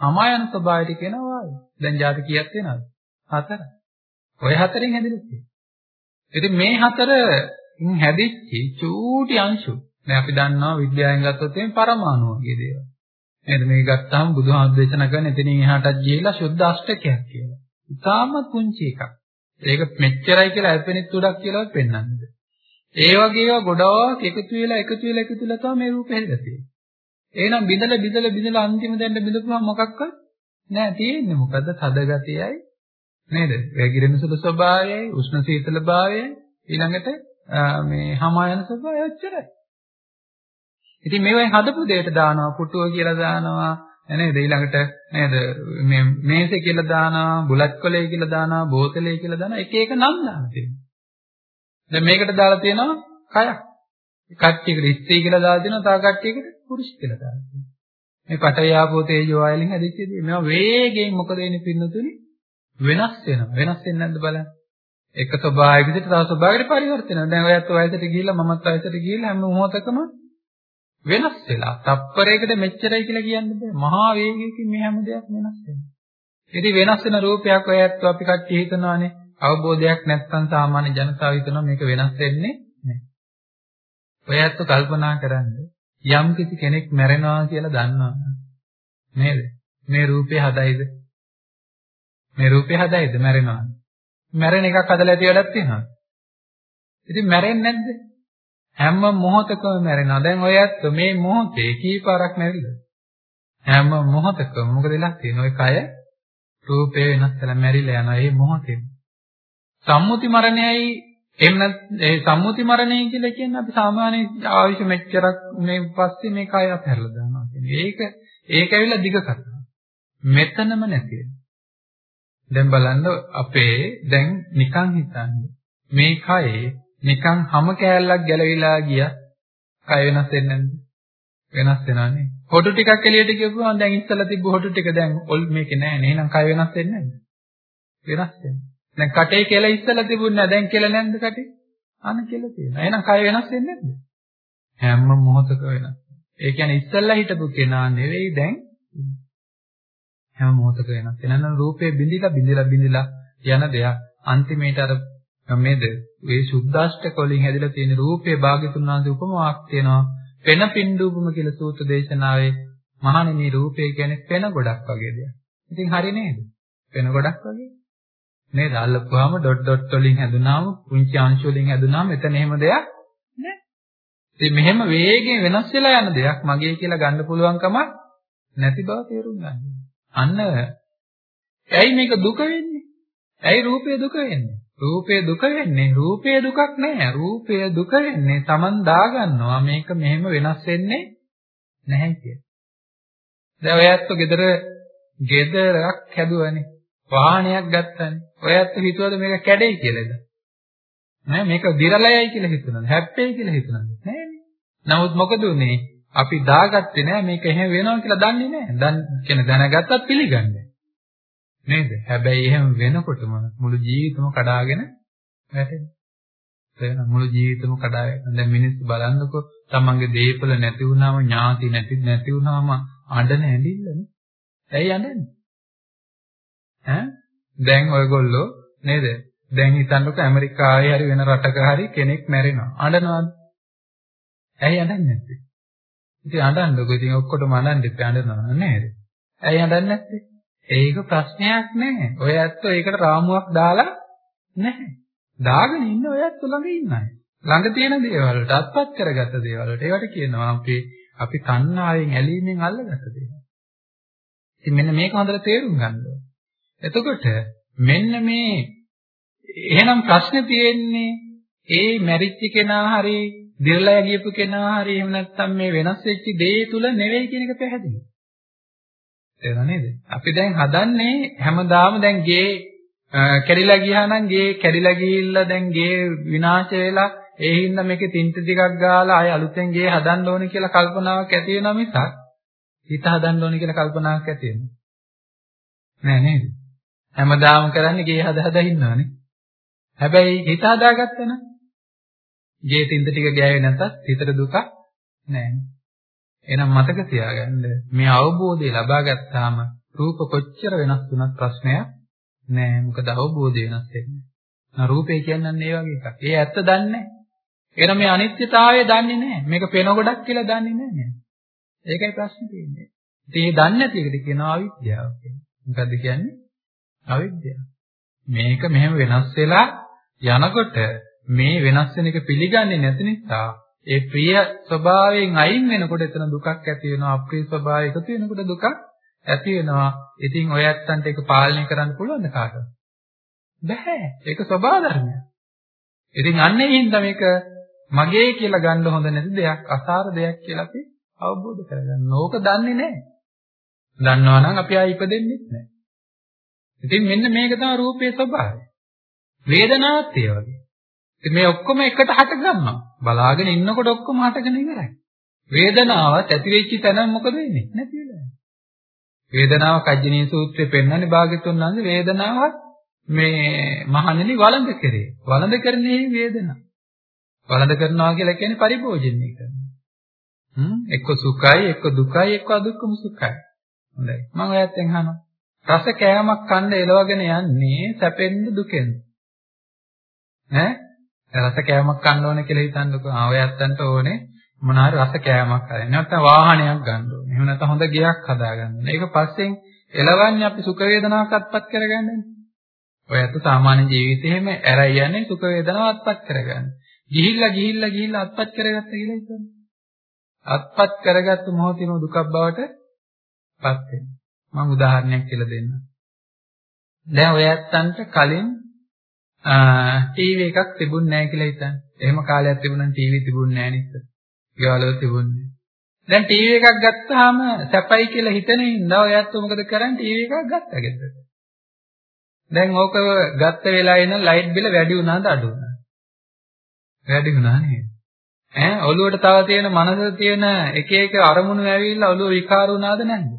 [SPEAKER 2] අමායන ස්වභාවයට කියනවා වායෝ. දැන් ಜಾති කීයක් තියෙනවද? හතර. ඔය හතරෙන් හැදෙන්නේ තියෙන්නේ. ඉතින් මේ හතරෙන් හැදිච්ච චූටි අංශු. දැන් අපි දන්නවා විද්‍යාවෙන් ගත්තොත් එimhe පරමාණු වගේ දේවල්. නේද? මේක ගත්තාම බුදුහාමුදුර දේශනා කරන එතනින් එහාටත් ගිහිලා සුද්ධ අෂ්ටකයක් කියලා. ඉතාමත් පුංචි එකක්. ඒක මෙච්චරයි කියලා ඇල්පෙනිත් උඩක් කියලාවත් පෙන්වන්නේ. ඒ වගේ ඒවා ගොඩාක් එකතු වෙලා එකතු වෙලා එකතු වෙලා තමයි මේ රූපේ හැදලා තියෙන්නේ. එහෙනම් බිඳලා බිඳලා බිඳලා අන්තිම දෙන්න බිඳපුවම මොකක්වත් නෑ තියෙන්නේ මොකද්ද? තද ගතියයි නේද? වැగిරෙන සුළු ස්වභාවයයි, උෂ්ණ සීතල භාවයයි ඊළඟට මේ හමා යන ස්වභාවය ඔච්චරයි. ඉතින් මේවෙන් හදපු දෙයට දානවා පුටුව කියලා දානවා නේද ඊළඟට නේද මේ මේසෙ කියලා දානවා බුලත් කොලේ කියලා දානවා බෝතලේ කියලා දානවා එක එක නම් දාන තියෙනවා. දැන් මේකට දාලා තියෙනවා කයක්. කට්ටියකට ස්ත්‍රී කියලා දාලා තියෙනවා තව කට්ටියකට පුරුෂ කියලා දාලා තියෙනවා. මේ පඨවි ආපෝ තේජෝ ආයලින් හැදිච්ච දේ මේවා වේගයෙන් මොකද වෙන්නේ පින්නතුනි වෙනස් වෙනවා. වෙනස් වෙන්නේ නැද්ද බලන්න. එක ස්වභාවයක විදිහට තව ස්වභාවයකට පරිවර්තන වෙනවා. දැන් ඔයත් වයසට ගිහිල්ලා මමත් වයසට ගිහිල්ලා හැම මොහොතකම වෙනස් වෙලා. තප්පරයකට මෙච්චරයි කියලා කියන්න බෑ. මහා වේගයකින් මේ හැම දෙයක්ම වෙනස් වෙනවා. ඉතින් වෙනස් වෙන රූපයක් ඔයත් අපි කට්ටිය හිතනවානේ. අවබෝධයක් නැත්නම් සාමාන්‍ය ජනතාව හිතනවා මේක වෙනස් වෙන්නේ නැහැ. ඔයත් කල්පනා කරන්නේ යම් කිසි කෙනෙක් මැරෙනවා කියලා දන්නවා නේද? මේ රූපේ හදයිද? මේ රූපේ හදයිද මැරෙනවා? මැරෙන එකක් හදලා ඇති වැඩක් තියෙනවා. ඉතින් මැරෙන්නේ නැද්ද? හැම මොහොතකම මැරෙනවා. දැන් ඔය ඇත්ත මේ මොහොතේ කීපාරක් මැරිලා? හැම මොහොතකම මොකද වෙලා තියෙන්නේ? ඔය කය රූපේ වෙනස් වෙලා මැරිලා යනවා. ඒ මොහොතේ. සම්මුති මරණයයි එහෙම ඒ සම්මුති මරණය කියලා කියන්නේ අපි සාමාන්‍ය ආවිෂ මෙච්චරක් මේ පස්සේ මේ කය අපහැරලා දානවා කියන්නේ. ඒක ඒක ඇවිල්ලා දිග කතාවක්. මෙතනම නැති දැන් බලන්න අපේ දැන් නිකන් හිතන්නේ මේ කයේ නිකන් හැම කෑල්ලක් ගැලවිලා ගියා කය වෙනස් වෙන්නේ නැද්ද? වෙනස් වෙනානේ. හොටු ටිකක් එළියට ගියපුවම දැන් ඉස්සලා තිබ්බ හොටු ටික දැන් ඔල් මේකේ නැහැ නේ. එහෙනම් කය වෙනස් වෙන්නේ නැද්ද? වෙනස් වෙනවා. දැන් කටේ කෙල ඉස්සලා තිබුණේ නැහැ. දැන් කෙල නැන්ද කටේ? අන කෙල තියෙනවා. එහෙනම් කය වෙනස් වෙන්නේ නැද්ද? හැම මොහොතක වෙනස්. ඒ කියන්නේ ඉස්සල්ලා හිටපු කෙනා නෙවෙයි දැන් හැම මොහොතක වෙනස්. එනනම් රූපේ බිඳිලා බිඳිලා බිඳිලා යන දෙයක් අන්තිමේට අර මේද මේ සුද්දාෂ්ටක වලින් හැදිලා තියෙන රූපේ භාග්‍යතුන් වහන්සේ උපමාවක් තියෙනවා. පෙන පින්ඩූපම කියලා සූත්‍ර දේශනාවේ මහණෙනි රූපේ කියන්නේ පෙන ගොඩක් වගේ දෙයක්. ඉතින් හරි නේද? පෙන ගොඩක් වගේ. නේද? අල්ලපුවාම ඩොට් ඩොට් වලින් හැදුනාම පුංචි අංශ වලින් හැදුනාම එතන එහෙම දෙයක් නෑ. ඉතින් මෙහෙම වේගයෙන් වෙනස් වෙලා යන දෙයක් මගේ කියලා ගන්න පුළුවන් කමක් නැති බව තේරුම් ගන්න. අන්න ඇයි මේක දුක වෙන්නේ? ඇයි රූපේ දුක වෙන්නේ? රූපේ දුක වෙන්නේ රූපේ දුකක් නෑ. රූපය දුක වෙන්නේ Taman දාගන්නවා මේක මෙහෙම වෙනස් වෙන්නේ නැහැ කිය. දැන් ඔයත් ගෙදර ගෙදරක් හැදුවනේ. වාහනයක් ගත්තනේ. ඔයත් හිතුවද මේක කැඩෙයි කියලාද? නෑ මේක දිරලයයි කියලා හිතුණා. හැප්පෙයි කියලා හිතුණා. නෑනේ. නමුත් මොකද උනේ? අපි දාගත්තේ නෑ මේක එහෙම වෙනවා කියලා දන්නේ නෑ. දැන් කියන දැනගත්තත් පිළිගන්නේ නේද? හැබැයි එහෙම වෙනකොටම මුළු ජීවිතම කඩාගෙන වැටෙනවා. තේරෙනවද? මුළු ජීවිතම කඩාගෙන දැන් මිනිස්සු බලන්නකො තමන්ගේ දේපල නැති වුණාම ඥාති නැති නැති වුණාම අඬන ඇඬිල්ලනේ. ඇයි අඬන්නේ? ඈ දැන් ඔයගොල්ලෝ නේද? දැන් හිතන්නකෝ ඇමරිකාවේ හරි වෙන රටක හරි කෙනෙක් මැරෙනවා. අඬනවද? ඇයි අඬන්නේ නැත්තේ? ඉතින් අඬන්නකෝ. ඉතින් ඔක්කොටම අඬන්න ඉතින් අඬනවා නේද? ඇයි අඬන්නේ නැත්තේ? ඒක ප්‍රශ්නයක් නෑ. ඔය ඇත්තෝ ඒකට රාමුවක් දාලා නැහැ. දාගෙන ඉන්න ඔය ඇත්තෝ ළඟ ඉන්නයි. ළඟ තියෙන දේවල් වලට අත්පත් කරගත්ත දේවල් වලට ඒවට කියනවා අපි අපි තණ්හාවෙන් ඇලීමෙන් අල්ලගත්ත දේවල්. ඉතින් මෙන්න මේක හොඳට තේරුම් ගන්න ඕනේ. එතකොට මෙන්න මේ එහෙනම් ප්‍රශ්නේ තියෙන්නේ ඒ මැරිච්ච කෙනා හරි දිරලා ගියපු කෙනා හරි එහෙම නැත්නම් මේ වෙනස් වෙච්ච දේ තුල නෙවෙයි කියන එක පැහැදිලි. තේරුණා නේද? අපි දැන් හදන්නේ හැමදාම දැන් ගේ කැඩිලා ගියා නම් ගේ කැඩිලා ගිහිල්ලා දැන් ගේ විනාශ වෙලා ඒ හින්දා මේකේ තින්ත ටිකක් ගාලා ආය අලුතෙන් ගේ හදන්න ඕනේ කියලා කල්පනාවක් ඇති වෙනවා මිසක් හිත හදන්න ඕනේ කියලා කල්පනාවක් ඇති වෙන්නේ නෑ නේද? හැමදාම කරන්නේ ගේ හද හද ඉන්නවනේ. හැබැයි හිත හදාගත්තා නම් ගේ තින්ද ටික ගෑවේ නැත්තත් හිතට දුකක් නැහැ. එහෙනම් මතක තියාගන්න මේ අවබෝධය ලබා ගත්තාම රූප කොච්චර වෙනස් වුණත් ප්‍රශ්නයක් නෑ. මොකද අවබෝධය වෙනස් වෙන්නේ. නා රූපේ කියන්නේ ඒ වගේ එකක්. ඒ ඇත්ත දන්නේ නැහැ. එහෙනම් මේ අනිත්‍යතාවය දන්නේ නැහැ. මේක පෙන ගොඩක් කියලා දන්නේ නැහැ. ඒකයි ප්‍රශ්නේ තියෙන්නේ. ඉතින් මේ දන්නේ නැති එකට කියනවා අවිද්‍යාව කියලා. මොකද්ද කියන්නේ? අවිද්‍යාව. මේක මෙහෙම වෙනස් වෙලා යනකොට මේ වෙනස් වෙන එක පිළිගන්නේ නැති නිසා ඒ ප්‍රිය ස්වභාවයෙන් අයින් වෙනකොට එතන දුකක් ඇති වෙනවා අප්‍රිය ස්වභාවය එකතු වෙනකොට දුකක් ඇති වෙනවා. ඉතින් ඔය ඇත්තන්ට ඒක පාලනය කරන්න පුළුවන්ද කාටද බෑ. ඒක ස්වභාව ධර්මයක්. ඉතින් අන්නේ හින්දා මේක මගේ කියලා ගන්න හොඳ නැති දෙයක් අසාර දෙයක් කියලා අපි අවබෝධ කරගන්න ඕක දන්නේ නැහැ දන්නවා නම් අපි ආයි ඉපදෙන්නේ නැහැ ඉතින් මෙන්න මේක තමයි රූපයේ ස්වභාවය වේදනාවත් ඒ වගේ ඉතින් මේ ඔක්කොම එකට හට ගන්නවා. බලාගෙන ඉන්නකොට ඔක්කොම හටගෙන ඉවරයි. වේදනාවත් ඇති වෙච්ච තැන මොකද වෙන්නේ? නැති වෙලා. වේදනාව කජ්ජනීය සූත්‍රයේ පෙන්වන්නේ භාග්‍යතුන් වහන්සේ වේදනාවත් මේ මහණෙනි වළඳ කරේ. වළඳ කරන්නේ වේදනාව. වළඳ කරනවා කියලා කියන්නේ පරිභෝජනය කරනවා. හ්ම් එක්ක සුඛයි එක්ක දුකයි එක්ක අදුක්කම සුඛයි. හොඳයි. මම ඔයත්ෙන් අහනවා. රස කෑමක් කන්න එලවගෙන යන්නේ සැපෙන්ද දුකෙන්ද? ඈ රස කෑමක් ගන්න ඕනේ කියලා හිතන්නකෝ. ආ ඔය ඇත්තන්ට ඕනේ මොනාරි රස කෑමක් හදන්න. නැත්නම් වාහනයක් ගන්න ඕනේ. එහෙම නැත්නම් හොඳ ගෙයක් හදාගන්න. ඒක පස්සෙන් එලවන්නේ අපි සුඛ වේදනාවක්ත්පත් කරගන්නනේ. ඔය ඇත්ත සාමාන්‍ය ජීවිතේම ඇරයි යන්නේ සුඛ වේදනාවක්ත්පත් කරගන්න. ගිහිල්ලා ගිහිල්ලා ගිහිල්ලා අත්පත් කරගත්ත කියලා හිතන්න. අත්පත් කරගත්තු මොහොතේම දුකක් බවට පත් වෙනවා. මම උදාහරණයක් කියලා දෙන්නම්. දැන් ඔය ඇත්තන්ට කලින් ටීවී එකක් තිබුණ නැහැ කියලා හිතන්න. එහෙම කාලයක් තිබුණා නම් ටීවී තිබුණ නැහැ නේද? ගෙවලවල තිබුණේ. දැන් ටීවී එකක් ගත්තාම සැපයි කියලා හිතන ඉඳා ඔයත් මොකද කරන්නේ ටීවී එකක් ගත්තා ගෙදරට. දැන් ඕක ගත්ත වෙලාවේ ඉන්න ලයිට් බිල වැඩි වුණාද අඩු වුණාද? වැඩි වුණා නේද? ඈ ඔළුවට තව තියෙන මනසේ තියෙන එක එක අරමුණු ඇවිල්ලා ඔළුව විකාර වුණාද නැද්ද?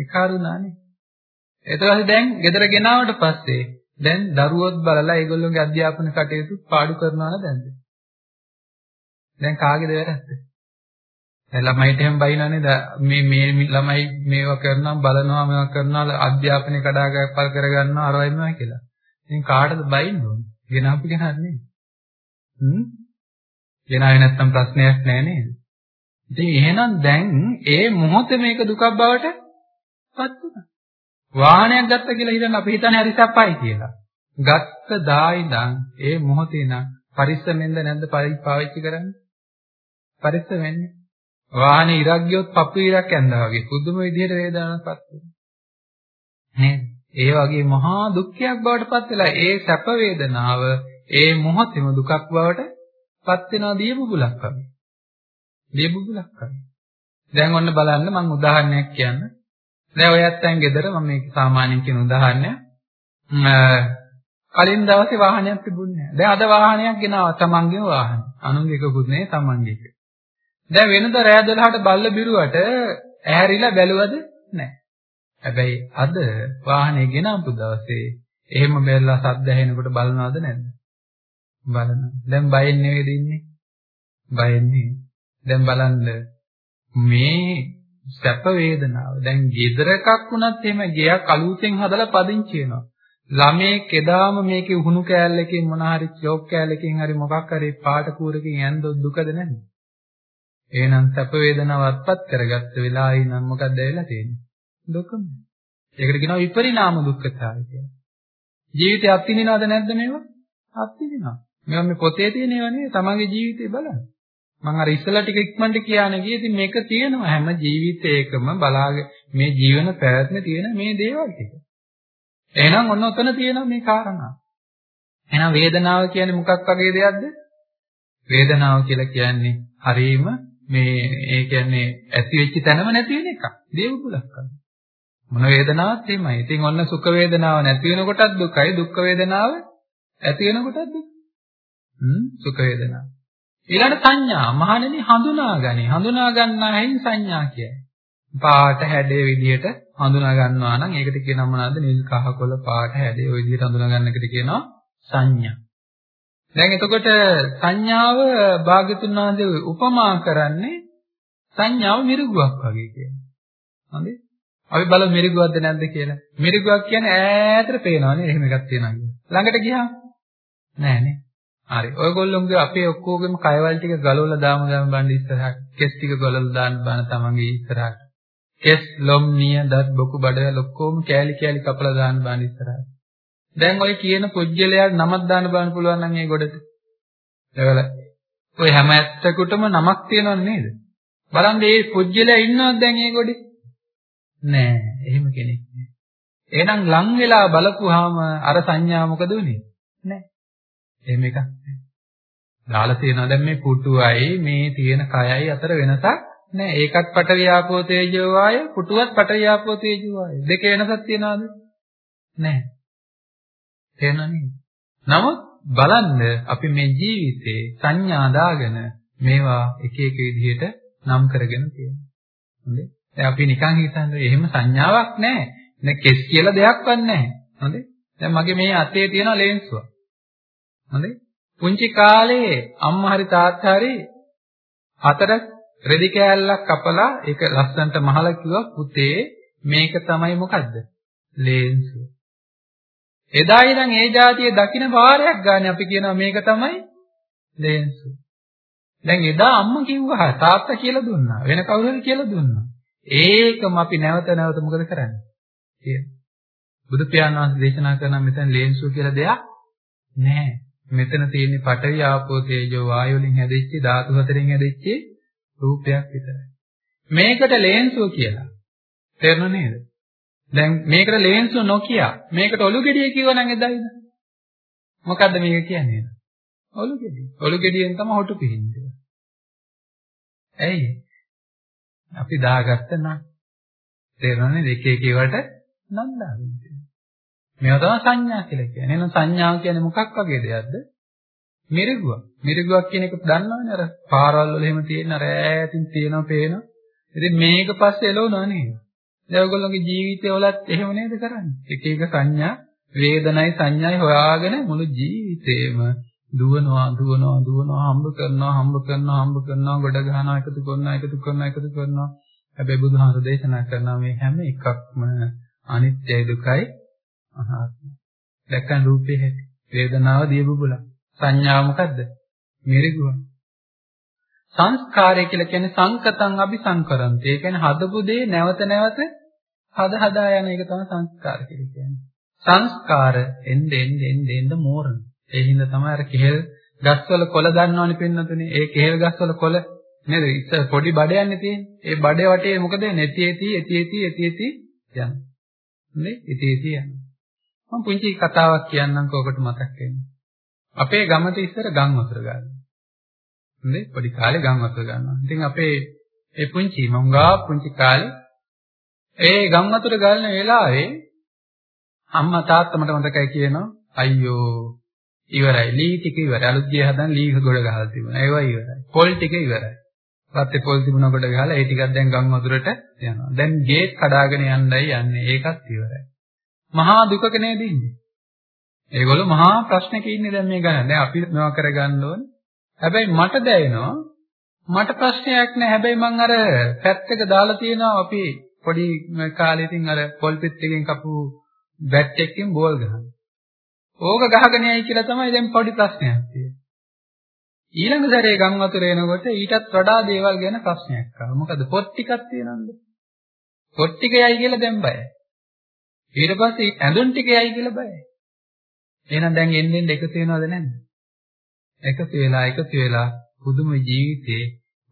[SPEAKER 2] විකාර වුණානේ. ඊට පස්සේ දැන් ගෙදර ගෙනාවට පස්සේ දැන් දරුවොත් බලලා ඒගොල්ලෝගේ අධ්‍යාපන කටයුතු පාඩු කරනවා නේද? දැන් කාගේද වැරද්ද? දැන් ළමයිට එහෙම බයිනවනේ මේ මේ ළමයි මේවා කරනවා බලනවා මේවා කරනවා අධ්‍යාපනය කඩාගැප්පල් කරගන්නවා අර වෙනවා කියලා. ඉතින් කාටද බයින්න ඕනේ? ගෙනාපු කෙනාට නෙමෙයි. හ්ම්? ගෙනාවේ නැත්තම් ප්‍රශ්නයක් නෑ නේද? ඉතින් එහෙනම් දැන් ඒ මොහොතේ මේක දුකක් බවට පත් වුණා. වාහනයක් ගත්ත කියලා හිතන්න අපි හිතන්නේ හරි සප්පයි කියලා. ගත්ත දා ඉඳන් ඒ මොහොතේ නම් පරිස්සමෙන්ද නැද්ද පාවිච්චි කරන්නේ? පරිස්සමෙන්නේ. වාහනේ ඉරක් ගියොත් පපු ඉරක් ඇඳා වගේ පුදුම විදිහට වේදනාවක්පත් වෙනවා. නේද? ඒ වගේ මහා දුක්ඛයක් බවට පත් වෙලා ඒ සැප වේදනාව ඒ මොහොතේම දුකක් බවට පත් වෙනවා දියබුබුලක් වගේ. දියබුබුලක් වගේ. දැන් ඔන්න බලන්න මම උදාහරණයක් කියන්න. දැන් ඔය ඇත්තන් ගෙදර මම මේක සාමාන්‍යයෙන් කියන උදාහරණයක්. කලින් දවසේ වාහනයක් තිබුණේ නැහැ. දැන් අද වාහනයක් ගෙනාවා තමන්ගේම වාහන. අනුන්ගේ එකකුත් නෙවෙයි තමන්ගේ එක. දැන් වෙනද රෑ 12ට බල්ල බිරුවට ඇහැරිලා බැලුවද නැහැ. හැබැයි අද වාහනේ ගෙනාපු දවසේ එහෙම බැලලා සද්ද ඇහෙනකොට බලනවද නැද්ද? බලනවා. දැන් බයෙන් නෙවෙයිද ඉන්නේ? බයෙන්නේ. දැන් බලන්න මේ සැප වේදනාව. දැන් ගෙදර එකක් වුණත් එහෙම ගෙයක් අලුතෙන් හදලා පදිංචි වෙනවා. ළමයේ කෙදාම මේකේ උහුණු කෑල්ලකින් මොන හරි චෝක් කෑල්ලකින් හරි මොකක් හරි පාට කූරකින් ඇන්දොත් දුකද නැද්ද? එහෙනම් සැප වේදනාව අත්පත් කරගත්ත වෙලාවේ නම් මොකක්ද වෙලා තියෙන්නේ? දුකම. ඒකට කියනවා විපරිණාම දුක්ඛතාවය කියලා. ජීවිතය අත්විඳිනවද නැද්ද මේවා? අත්විඳිනවා. මේවා මේ පොතේ තියෙන ඒවා නෙවෙයි තමන්ගේ ජීවිතේ බලන්න. මම අර ඉස්සලා ටික ඉක්මනට කියන ගියේ ඉතින් මේක තියෙනවා හැම ජීවිතයකම බලාගෙන මේ ජීවන පැවැත්මේ තියෙන මේ දේවල් ටික. එහෙනම් ඔන්න ඔතන තියෙනවා මේ කාරණා. එහෙනම් වේදනාව කියන්නේ මොකක් වගේ දෙයක්ද? වේදනාව කියලා කියන්නේ හරීම මේ ඒ කියන්නේ ඇති වෙච්ච තැනම නැති වෙන එකක්. දේවුලක් කරනවා. මොන වේදනාවක් එimhe. ඉතින් ඔන්න සුඛ වේදනාව නැති වෙනකොටත් දුකයි, දුක්ඛ වේදනාව ඇති වෙනකොටත් දුක. හ්ම් සුඛ වේදනාව. ඊළඟ සංඥා මහණෙනි හඳුනාගනි. හඳුනා ගන්නා හැයින් සංඥා කියන්නේ. පාට හැඩේ විදියට හඳුනා ගන්නවා නම් ඒකට කියනවා මොනවද? නිල් කහ කොළ පාට හැඩේ ওই විදියට හඳුනා ගන්න එකට කියනවා සංඥා. දැන් එතකොට සංඥාව භාග්‍යතුන් වහන්සේ උපමා කරන්නේ සංඥාව මිරිගුවක් වගේ කියන්නේ. හරි? අපි බලමු මිරිගුවක්ද නැද්ද කියලා. මිරිගුවක් කියන්නේ ඈතට පේනවා නේ එහෙම එකක් තියෙනවා කියන්නේ. ළඟට ගියාම නෑනේ. හරි. ඔයගොල්ලෝගේ අපේ ඔක්කොගෙම කයවල ටික ගලවලා දාමු ගම බණ්ඩ ඉස්සරහට. කෙස් ටික ගලවලා දාන්න බණ තමන්ගේ ඉස්සරහට. කෙස් ලොම් නිය දත් බොකු බඩවැල් ඔක්කොම කෑලි කෑලි කපලා දාන්න බණ ඉස්සරහට. දැන් ඔය කියන පුජ්‍යලයක් නමක් දාන්න බලන්න පුළුවන් නම් ඒ ගොඩට. ඒවල ඔය හැම ඇත්තකටම නමක් තියෙනව නේද? බලන්න මේ පුජ්‍යලයා ඉන්නවද දැන් ඒ ගොඩේ? නෑ, එහෙම කෙනෙක් නෑ. එහෙනම් ලං වෙලා බලපුවාම අර සංඥා මොකද උනේ? නෑ. එහෙම එකක් නෑ. දාලා තියෙනවා දැන් මේ පුටුවයි මේ තියෙන කයයි අතර වෙනසක් නෑ. ඒකත් පටවිය ආපෝ තේජෝ වාය, පුටුවත් පටවිය ආපෝ තේජෝ වාය. දෙකේ වෙනසක් තියනවද? නෑ. තේරෙනවද? නමුත් බලන්න අපි මේ ජීවිතේ සංඥා දාගෙන මේවා එක එක විදිහට නම් කරගෙන තියෙනවා. හොඳේ. දැන් අපි නිකන් හිතන්නේ එහෙම සංඥාවක් නැහැ. නේ කෙස් කියලා දෙයක්වත් නැහැ. හොඳේ. දැන් මගේ මේ අතේ තියෙන ලේන්සුව. හොඳේ. පුංචි කාලේ අම්මා හරි තාත්තා හරි අතට රෙදි කෑල්ලක් කපලා ඒක ලස්සන්ට මහලා කිව්වා පුතේ මේක තමයි මොකද්ද? ලේන්සුව. එදා ඉඳන් ඒ જાතිය දකින්න වාරයක් ගන්න අපි කියනවා මේක තමයි ලේන්සුව. දැන් එදා අම්මා කිව්වා තාත්තා කියලා දුන්නා වෙන කවුරු හරි කියලා දුන්නා. ඒකම අපි නැවත නැවත මොකද කරන්නේ? කියන්නේ. බුදු පියාණන් වහන්සේ දේශනා කරන මෙතන ලේන්සුව කියලා දෙයක් නැහැ. මෙතන තියෙන්නේ පඨවි ආපෝ තේජෝ වායු වලින් හැදෙච්ච ධාතු හතරෙන් හැදෙච්ච රූපයක් විතරයි. මේකට ලේන්සුව කියලා. තේරෙනව නේද? දැන් මේකට ලේන්සුව නොකිය මේකට ඔලු ගෙඩිය කිව්වනම් එදායිද? මොකද්ද මේක කියන්නේ? ඔලු ගෙඩිය. ඔලු ගෙඩියෙන් තමයි හොටු පිහින්නේ. ඇයි? අපි දාගත්ත නම් තේරෙනවනේ දෙක එක ඒවට නම් දාගන්න. මේවා තමයි සංඥා කියලා කියන්නේ. එහෙනම් සංඥාව කියන්නේ මොකක් වගේ දෙයක්ද? මිරිගුවක්. මිරිගුවක් කියන එක දන්නවනේ අර පාරවල් වල එහෙම තියෙන අර ඈතින් තියෙනවා පේනවා. ඉතින් මේක පස්සේ එළවනවා නේද? දැන් ඔයගොල්ලෝගේ ජීවිතවලත් එහෙම නේද කරන්නේ? එක එක සංඥා වේදනයි සංඥායි හොයාගෙන මුළු ජීවිතේම දුවනවා දුවනවා දුවනවා හම්බ කරනවා හම්බ කරනවා හම්බ කරනවා ගොඩ ගහනවා එකතු කරනවා එකතු කරනවා එකතු කරනවා හැබැයි බුදුහාමර දේශනා කරනවා මේ හැම එකක්ම අනිත්‍යයි දුකයි අනාත්මයි දැක්කන් රූපේ හැටි වේදනාව දියබුබුල සංඥාව මොකද්ද මිරිගුව සංස්කාරය කියලා කියන්නේ සංකතං අபிසංකරන්ති ඒ කියන්නේ හදපු දේ නැවත නැවත හද හදා යන එක තමයි සංස්කාර කියලා කියන්නේ සංස්කාර එන්න එන්න එන්න එන්න මෝරන ඒ හින්දා තමයි අර කෙහෙල් ගස්වල කොළ දන්නවනේ පින්නතුනේ. ඒ කෙහෙල් ගස්වල කොළ නේද? ඉත පොඩි බඩයන්නේ තියෙන්නේ. ඒ බඩේ වටේ මොකද නැති ඇති ඇති ඇති ඇති ඇති යන. නේ? ඇති ඇති යන. මම පුංචි කතාවක් කියන්නම් කෝකට මතක් වෙන්නේ. අපේ ගමට ඉස්සර ගම් වතුර ගන්නවා. නේ? පොඩි කාලේ ගම් වතුර ගන්නවා. ඉතින් අපේ ඒ පුංචි මම ගා පුංචි කාලේ ඒ ගම් වතුර ගන්න වෙලාවේ අම්මා තාත්තා මට මතකයි කියනවා අයියෝ ඉවරයි. ලී ටික ඉවරයි. අලුත් ගේ හදන් ලී ගොඩ ගහලා තිබුණා. ඒවා ඉවරයි. පොල් ටික ඉවරයි. පස්සේ පොල් තිබුණා ගොඩ ගහලා ඒ ටිකක් දැන් ගම් වතුරට යනවා. දැන් ගේට් කඩාගෙන යන්නයි යන්නේ. ඒකත් ඉවරයි. මහා දුකක නේද ඉන්නේ? ඒගොල්ලෝ මහා ප්‍රශ්නක ඉන්නේ දැන් මේ ගණන්. දැන් අපි මේවා කරගන්න ඕනේ. හැබැයි මට දැනෙනවා මට ප්‍රශ්නයක් නෑ. හැබැයි මං අර පැත්තක දාලා තියෙනවා අපි පොඩි කාලේ ඉතින් අර පොල් පිට එකෙන් කපු බැට් එකකින් බෝල් ගහනවා. ඕක ගහගෙන යයි කියලා තමයි දැන් පොඩි ප්‍රශ්නයක් තියෙන්නේ. ඊළඟ සැරේ ගම් වතුර එනකොට ඊටත් වඩා දේවල් ගැන ප්‍රශ්නයක් ආවා. මොකද පොත් ටිකක් තියෙනවද? පොත් ටික යයි කියලා දැන් බයයි. ඊට පස්සේ ඇඳුම් ටික යයි කියලා බයයි. එහෙනම් දැන් එන්න එන්න එකතු වෙනවද නැද්ද? එකතු වෙලා එකතු වෙලා පුදුම ජීවිතේ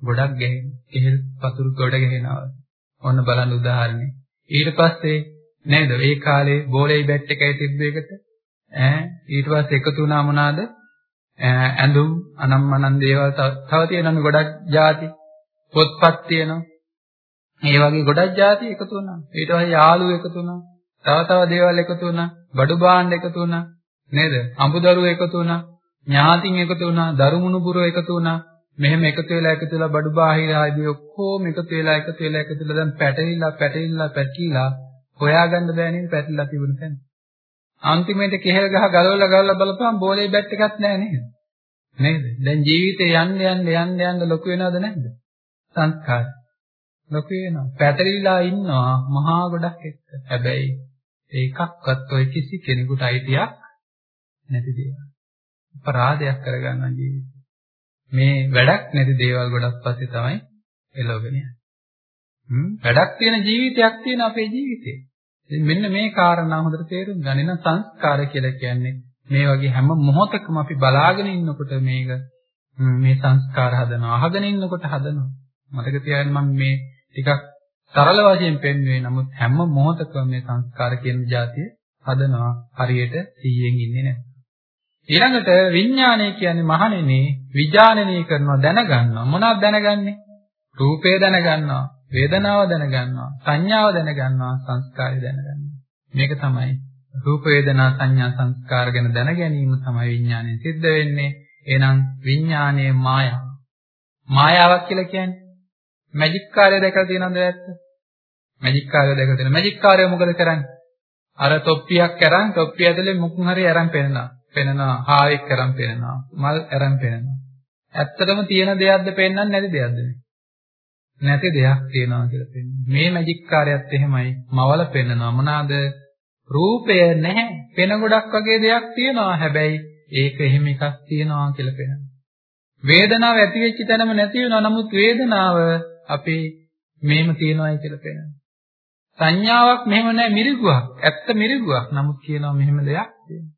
[SPEAKER 2] ගොඩක් ගැහෙන. කෙහෙල් පතුරු ගොඩ ගැහෙනවා. ඔන්න බලන්න උදාහරණේ. ඊට පස්සේ නේද? ඒ කාලේ බෝලේ බැට් එකයි තිබ්බ එකට ඈ ඊට පස්සේ එකතු වුණා මොනවාද? ඇඳුම් අනම්මනන් දේවල් තව තියෙනවනේ ගොඩක් ಜಾති. පොත්පත් තියෙනවා. මේ වගේ ගොඩක් ಜಾති එකතු වුණා. ඊට පස්සේ යාළුවෝ එකතු වුණා. තව තව දේවල් එකතු වුණා. බඩු භාණ්ඩ එකතු වුණා. නේද? අඹදරුවෝ එකතු වුණා. ඥාතින් එකතු වුණා. දරුමුණුපුරෝ එකතු වුණා. මෙහෙම එකතු වෙලා එකතු වෙලා බඩු බාහිර ආදී ඔක්කොම එකතු වෙලා එකතු වෙලා එකතු වෙලා දැන් පැටලිලා පැටලිලා පැටලිලා හොයාගන්න බෑ නේද පැටලිලා තිබුණ තැන. අන්තිමේට කෙහෙල් ගහ ගලවලා ගලවලා බලපුවම බෝලේ බැට් එකක් නැහැ නේද? නේද? දැන් ජීවිතේ යන්න යන්න යන්න යන්න ලොකු වෙනවද නැද්ද? සංස්කාර. ලොකු වෙනවා. පැටලිලා ඉන්නවා මහා ගොඩක් එක්ක. හැබැයි ඒකක්වත් ඔය කිසි කෙනෙකුට අයිතියක් නැති දේවල්. අපරාධයක් කරගන්න ජීවිතේ. මේ වැඩක් නැති දේවල් ගොඩක් පස්සේ තමයි එළවගෙන යන්නේ. හ්ම් වැඩක් තියෙන ජීවිතයක් තියෙන අපේ ජීවිතේ. ඉතින් මෙන්න මේ කාරණා හොඳට තේරුම් ගන්න. එහෙනම් සංස්කාර කියලා කියන්නේ මේ වගේ හැම මොහොතකම අපි බලාගෙන ඉන්නකොට මේක මේ සංස්කාර හදනවා. අහගෙන ඉන්නකොට හදනවා. මතක තියාගන්න මම මේ ටිකක් සරල වශයෙන් පෙන්වුවේ. නමුත් හැම මොහොතකම මේ සංස්කාර කියන જાතිය හදනවා. හරියට 100න් ඉන්නේ නැහැ. ඊළඟට විඥානය කියන්නේ මහණෙනි විඥානනය කරනවා දැනගන්නවා. මොනවද දැනගන්නේ? රූපය දැනගන්නවා. වේදනාව දැනගන්නවා. සංඥාව දැනගන්නවා. සංස්කාරය දැනගන්නවා. මේක තමයි රූප වේදනා සංඥා සංස්කාර ගැන දැන ගැනීම තමයි විඥාණයෙන් සිද්ධ වෙන්නේ. එහෙනම් විඥානයේ මායාව. මායාවක් කියලා කියන්නේ මැජික් කාර්යය දැකලා තියෙනවද ඇත්ත? මැජික් කාර්යය දැකලා තියෙනවා. මැජික් කාර්යය මොකද කරන්නේ? අර තොප්පියක් අරන් තොප්පිය ඇතුලේ මුකුන් හරි අරන් පෙන්නනවා. පෙන්නනවා. හාවෙක් අරන් පෙන්නනවා. මල් අරන් පෙන්නනවා. ඇත්තටම තියෙන දෙයක්ද පෙන්වන්නේ නැති දෙයක්ද නැති දෙයක් තියෙනවා කියලා පෙන්වනවා. මේ මැජික් කාර්යයත් එහෙමයි. මවල පෙන්නනවා. මොනවාද? රූපය නැහැ. පෙන ගොඩක් වගේ දෙයක් තියෙනවා. හැබැයි ඒක එහෙම එකක් තියෙනවා කියලා පෙන්නනවා. වේදනාව ඇති වෙච්ච තැනම නැති වෙනවා. නමුත් වේදනාව අපේ මෙහෙම තියෙනවායි කියලා පෙන්නනවා. සංඥාවක් මෙහෙම නැහැ මිරිගුවක්. ඇත්ත මිරිගුවක්. නමුත් කියනවා මෙහෙම දෙයක් තියෙනවා.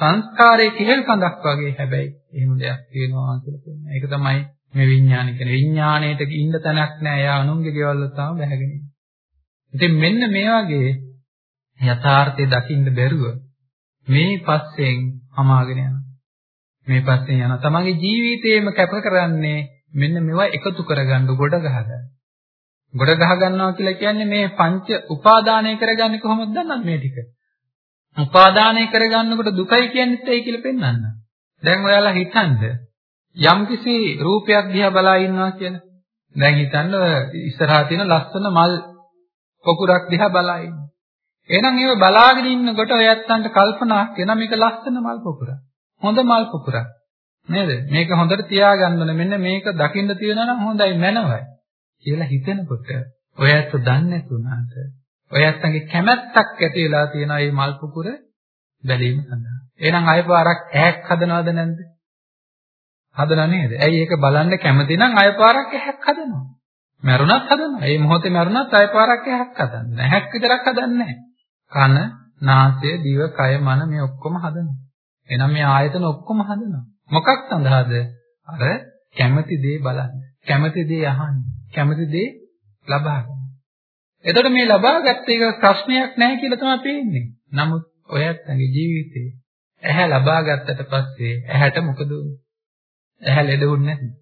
[SPEAKER 2] සංස්කාරයේ කෙහෙල් කඳක් වගේ හැබැයි එහෙම දෙයක් තියෙනවා කියලා කියනවා. ඒක තමයි මේ විඥාන කියන්නේ. විඥාණයට ඉන්න තැනක් නැහැ. එයා අනුන්ගේ ගෙවල් වල තමයි බැහැගෙන ඉන්නේ. ඉතින් මෙන්න මේ වගේ යථාර්ථය දකින්න බැරුව මේ පස්සෙන් අමාගෙන යනවා. මේ පස්සෙන් යනවා. තමන්ගේ ජීවිතේම කැප කරන්නේ මෙන්න මේවා එකතු කරගන්න ගොඩ ගහගන්න. ගොඩ ගහ ගන්නවා කියලා කියන්නේ මේ පංච උපාදානය කරගන්නේ කොහොමද දන්නවද මේ ටික? උපාදානය කරගන්නකොට දුකයි කියන්නේත් ඒ කියලා පෙන්වන්න. දැන් ඔයාලා හිතන්න යම්කිසි රූපයක් දිහා බලා ඉන්නවා කියලා. දැන් හිතන්න ඉස්සරහා තියෙන ලස්සන මල් පොකුරක් දිහා බලා ඉන්නවා. එහෙනම් ඒව බලාගෙන ඉන්නකොට ඔය ඇත්තන්ට කල්පනාක් වෙනවා මේක ලස්සන මල් පොකුරක්. හොඳ මල් පොකුරක්. නේද? මේක හොඳට තියාගන්න ඕනේ. මෙන්න මේක දකින්න තියෙනවා නම් හොඳයි මනවයි. කියලා හිතෙනකොට ඔය ඇත්ත දන්නේ නැතුණාට ඔය ඇත්තන්ගේ කැමැත්තක් ඇති වෙලා තියෙනවා මේ මල් පොකුර බැලීම සඳහා. එහෙනම් අය පාරක් ඇහැක් හදනවද නැද්ද? හදනා නේද? ඇයි ඒක බලන්න කැමති නම් අය පාරක් ඇහැක් හදනවා. මරුණත් හදනවා. මේ මොහොතේ මරුණත් අය පාරක් ඇහැක් හදන්නේ. ඇහැක් විතරක් හදන්නේ කන, නාසය, දිව, කය, මන මේ ඔක්කොම හදනවා. එහෙනම් මේ ආයතන ඔක්කොම හදනවා. මොකක් සඳහාද? අර කැමති දේ බලන්න. කැමති දේ අහන්න. කැමති දේ ලබා ගන්න. එතකොට මේ ලබාගත් එක ප්‍රශ්නයක් නැහැ කියලා තමයි පේන්නේ. නමුත් ඔයත්ගේ ජීවිතේ ඇහැ ලබා ගත්තට පස්සේ ඇහැට මොකද වුනේ? ඇහැ ලෙඩ වුනේ නැද්ද?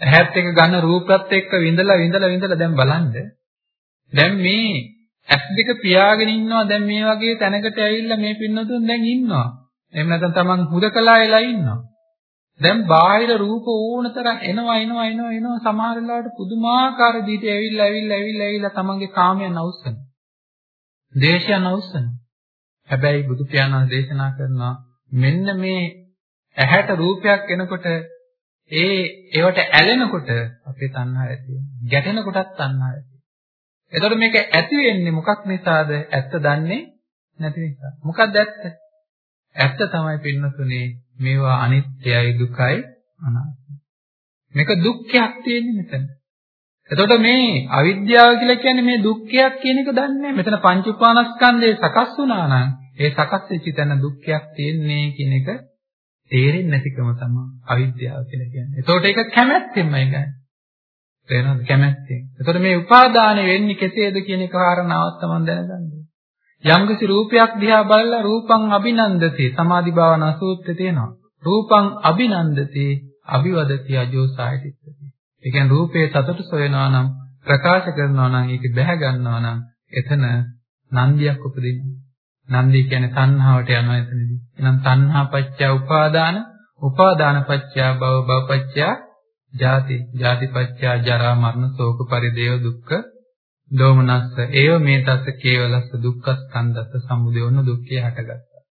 [SPEAKER 2] ඇහත් එක්ක ගන්න රූපත් එක්ක විඳලා විඳලා විඳලා දැන් බලන්න. දැන් මේ ඇස් දෙක පියාගෙන ඉන්නවා දැන් මේ වගේ තැනකට ඇවිල්ලා මේ පින්නතුන් දැන් ඉන්නවා. එහෙම නැත්නම් Taman හුදකලා වෙලා ඉන්නවා. දැන් බාහිර රූප ඕනතරම් එනවා එනවා එනවා එනවා සමහර වෙලාවට පුදුමාකාර දිහට ඇවිල්ලා ඇවිල්ලා ඇවිල්ලා ඇවිල්ලා තමන්ගේ කාමයන් අවසන්. දේශයන් අවසන්. හැබැයි බුදු පියාණන් දේශනා කරනවා මෙන්න මේ ඇහැට රූපයක් එනකොට ඒ ඒවට ඇලෙනකොට අපේ තණ්හාව ඇති වෙනවා. ගැටෙනකොටත් තණ්හාව ඇති වෙනවා. එතකොට මේක ඇති වෙන්නේ මොකක් නිසාද? ඇත්ත දන්නේ නැති නිසා. මොකක්ද ඇත්ත? ඇත්ත තමයි පින්නතුනේ මේවා අනිත්‍යයි දුකයි අනාත්මයි. මේක දුක්ඛයක් තියෙන්නේ මෙතන. එතකොට මේ අවිද්‍යාව කියලා කියන්නේ මේ දුක්ඛයක් කියන එක දන්නේ මෙතන පංච උපානස්කන්ධේ සකස් වුණා නම් ඒ සකස් වෙච්ච තැන දුක්ඛයක් තියෙන්නේ කියන එක තේරෙන්නේ නැතිකම තමයි අවිද්‍යාව කියලා කියන්නේ. එතකොට ඒක කැමැත්තෙන්මයි ගන්න. තේරෙනවද කැමැත්තෙන්. එතකොට මේ උපාදානෙ වෙන්නේ කෙසේද කියන කාරණාවක් තමයි දැනගන්න. යම්කිසි රූපයක් දිහා බලලා රූපං අභිනන්දති සමාධි භාවනා සූත්‍රයේ තියෙනවා. රූපං අභිනන්දති අභිවදති අජෝසායිතිත්ති. ඒ කියන්නේ රූපේ සතුට සොයනවා නම් ප්‍රකාශ කරනවා නම් ඒක බැහැ ගන්නවා නම් එතන නන්දියක් උපදිනවා. නන්දි කියන්නේ තණ්හාවට යනවා එතනදී. එහෙනම් තණ්හා පත්‍ය උපාදාන, උපාදාන පත්‍ය භව, භව පත්‍ය ජාති, ජාති පත්‍ය ජරා මරණ ශෝක පරිදේව දුක්ඛ දෝමනස්ස ඒව මේ තස්ස කේවලස්ස දුක්ඛ ස්කන්ධස්ස සමුදය වන දුක්ඛය හටගත්තා.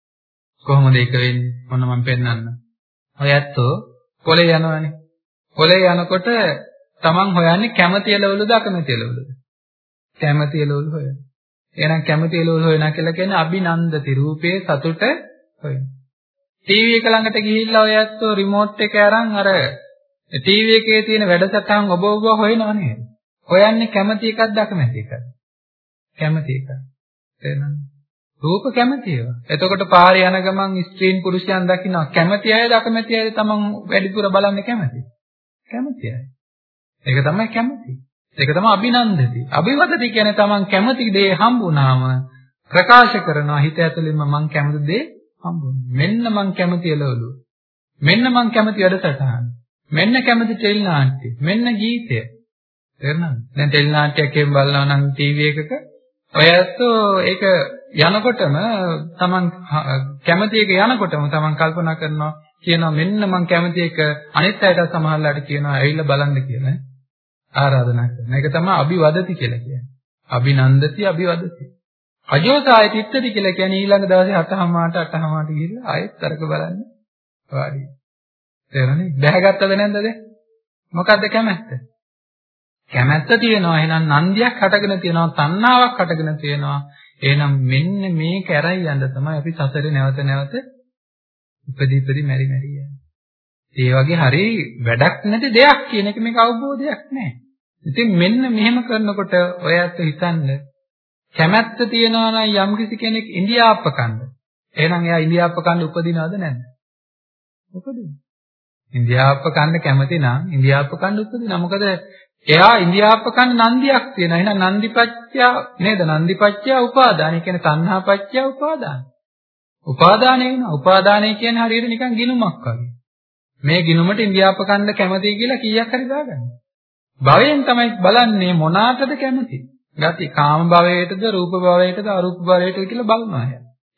[SPEAKER 2] කොහොමද ඒක වෙන්නේ? මොන මම පෙන්නන්න. ඔය ඇත්තෝ පොලේ යනවනේ. පොලේ යනකොට Taman හොයන්නේ කැමති එළවලුද අකමැති එළවලුද? කැමති එළවලු හොයන. එහෙනම් කැමති එළවලු හොයනා කියලා කියන්නේ අභිනන්දති රූපේ සතුට හොයන. ටීවී එක ළඟට ගිහිල්ලා ඔය ඇත්තෝ රිමෝට් එක අරන් අර ටීවී එකේ තියෙන වැඩසටහන් ඔබ ඔබ හොයනව නේද? හොයන්නේ කැමති එකක්ද අකමැති එකක්ද? කැමති එකක්. එහෙනම් රූප කැමති ඒවා. එතකොට පාරේ යන ගමන් ස්ත්‍රීන් පුරුෂයන් දකින්නවා කැමති අයද අකමැති අයද තමන් වැඩිපුර බලන්නේ කැමති. කැමති අය. ඒක තමයි කැමති. ඒක තමයි අභිනන්දති. අභිවදති කියන්නේ තමන් කැමති දේ හම්බුනාම ප්‍රකාශ කරනවා හිත ඇතුළෙන්ම මං කැමති දේ හම්බුනා. මෙන්න මං කැමති එළවලු. මෙන්න මං කැමති වැඩසටහන. මෙන්න කැමති ටෙලි නාට්‍ය. මෙන්න ගීතය. තේරුණාද? දැන් ටෙලි නාට්‍යයක් එහෙම බලනවා නම් ටීවී එකක ඔය ඇත්තෝ ඒක යනකොටම තමන් කැමති එක යනකොටම තමන් කල්පනා කරනවා කියනවා මෙන්න මං කැමති එක අනිත් අයට සමහරලාට කියනවා ඇවිල්ලා බලන්න කියලා ආරාධනා කරනවා. ඒක තමයි අභිවදති කියලා කියන්නේ. අභිනන්දති අභිවදති. අජෝසාය තිත්තති කියලා කියන්නේ ඊළඟ දවසේ අටහමාට අටහමාට ගිහිල්ලා ආයෙත් අරක බලන්න වාඩි. තේරෙනවද? බැහැගත්තද නැන්ද දැන්? මොකද්ද කැමැත්ත? කැමැත්ත තියෙනවා එහෙනම් නන්දියක් හටගෙන තියෙනවා තණ්හාවක් හටගෙන තියෙනවා එහෙනම් මෙන්න මේක ඇරයි යන්න තමයි අපි සසරේ නැවත නැවත ඉපදි ඉපදි මෙරි මෙරි යන්නේ. ඒ වගේ හරි වැඩක් නැති දෙයක් කියන එක මේක අවබෝධයක් නෑ. ඉතින් මෙන්න මෙහෙම කරනකොට ඔයත් හිතන්න කැමැත්ත තියනවා නම් යම්කිසි කෙනෙක් ඉන්දියාප්ප කන්න. එහෙනම් එයා ඉන්දියාප්ප කන්න උපදිනවද නැද්ද? උපදිනවා. ඉන්දියාප්ප කන්න කැමති නම් ඉන්දියාප්ප කන්න උපදිනවා. මොකද එයා ඉන්දියාප්ප කන්න නන්දියක් තියෙනවා. එහෙනම් නන්දිපච්චය නේද? නන්දිපච්චය උපාදාන. ඒ කියන්නේ තණ්හාපච්චය උපාදාන. උපාදානය වෙනවා. උපාදානය කියන්නේ හරියට නිකන් ගිනුමක් වගේ. මේ ගිනුමට ඉන්දියාප්ප කන්න කැමතියි කියලා කීයක් හරි දාගන්න. භවයෙන් තමයි බලන්නේ මොනාටද කැමති. ගති කාම භවයටද රූප භවයටද අරූප භවයටද කියලා බලනවා.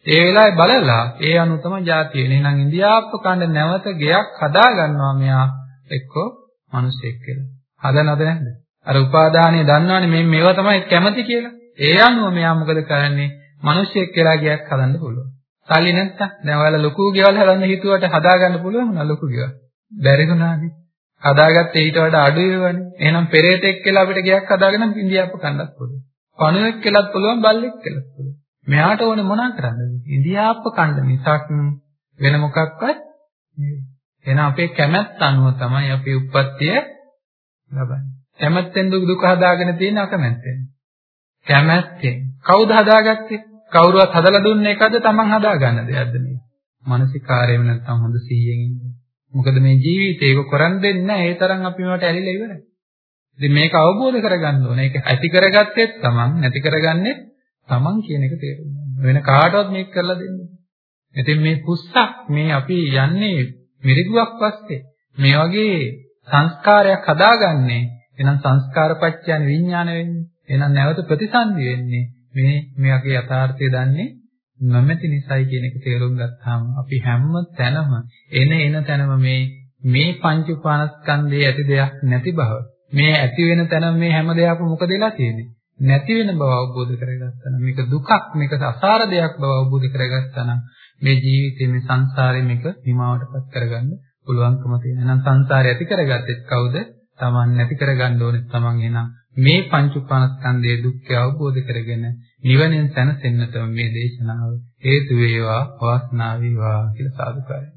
[SPEAKER 2] ඒ වෙලාවේ බලලා ඒ අනුව තමයි જાතිය වෙන්නේ. එහෙනම් ඉන්දියාප්ප කන්න නැවත ගයක් හදා ගන්නවා මෙයා එක්කෝ මිනිසෙක් කියලා. හදනවද නැද්ද? අර උපාදානය දන්නවනේ මේ මේවා තමයි කැමති කියලා. ඒ අනුව මෙයා මොකද කරන්නේ? මිනිස්සෙක් කියලා ගයක් හදන්න පුළුවන්. සල්ලි නැත්තම් දැන් ඔයාලා ලොකු ගෙවල් හදන්න හිතුවට හදාගන්න පුළුවන් වුණා ලොකු ගෙවල්. බැරි වුණානේ. හදාගත්තේ ඊට වඩා අඩුයි වනේ. එහෙනම් පෙරේතෙක් කියලා අපිට ගයක් හදාගෙන ඉන්දියාප්ප කන්නත් පුළුවන්. පණුවෙක් කියලාත් පුළුවන් බල්ලෙක් කියලාත් පුළුවන්. මෙයාට ඕනේ මොනා කරන්නද? ඉන්දියාප්ප කන්න මිසක් වෙන මොකක්වත් නෙවෙයි. එහෙනම් අපේ කැමැත්ත අනුව තමයි අපේ උප්පත්තිය ලබන්නේ. කැමැත්තෙන් දුක දුක හදාගෙන තියෙන අකමැත්තෙන්. කැමැත්තෙන්. කවුද හදාගත්තේ? කවුරුවත් හදලා දුන්න එකද Taman හදාගන්න දෙයක්ද මේ? මානසිකාරයම නැත්තම් හොඳ සීයෙන් ඉන්න. මොකද මේ ජීවිතේ ඒක කරන් දෙන්නේ නැහැ. ඒ තරම් අපි මේවට ඇලිලා ඉවරයි. ඉතින් මේක අවබෝධ කරගන්න ඕනේ. ඒක ඇති කරගත්තෙත් Taman නැති කරගන්නේ Taman කියන එක තේරුම් ගන්න. වෙන කාටවත් මේක කරලා දෙන්නේ නැහැ. ඉතින් මේ පුස්සක් මේ අපි යන්නේ මිරිගුවක් පස්සේ මේ වගේ සංස්කාරයක් හදාගන්නේ එහෙනම් සංස්කාරපච්චයන් විඥාන වෙන්නේ එහෙනම් නැවත ප්‍රතිසන්දි වෙන්නේ. මේ මේ වගේ යථාර්ථය දන්නේ නොමැති නිසයි කියන එක තේරුම් ගත්තාම අපි හැම තැනම එන එන තැනම මේ මේ පංච උපානස්කන්ධයේ ඇති දෙයක් නැති බව මේ ඇති වෙන තැන මේ හැම දෙයක්ම මොකද වෙලා තියෙන්නේ? නැති වෙන බව අවබෝධ කරගත්තා නම් මේක දුකක් මේක අසාර දෙයක් බව අවබෝධ කරගත්තා නම් මේ ජීවිතේ මේ සංසාරේ මේක නිමාවටපත් කරගන්න පුළුවන්කම තියෙන. එහෙනම් සංසාරය ඇති කරගත්තෙත් කවුද? Taman නැති කරගන්න ඕනේ Taman එහෙනම් මේ පංච උපාස්කන්ධයේ දුක්ඛය අවබෝධ කරගෙන නිවනෙන් සැනසෙන්නට මේ දේශනාව හේතු වේවා වාසනාව වේවා කියලා සාදුකාරයි.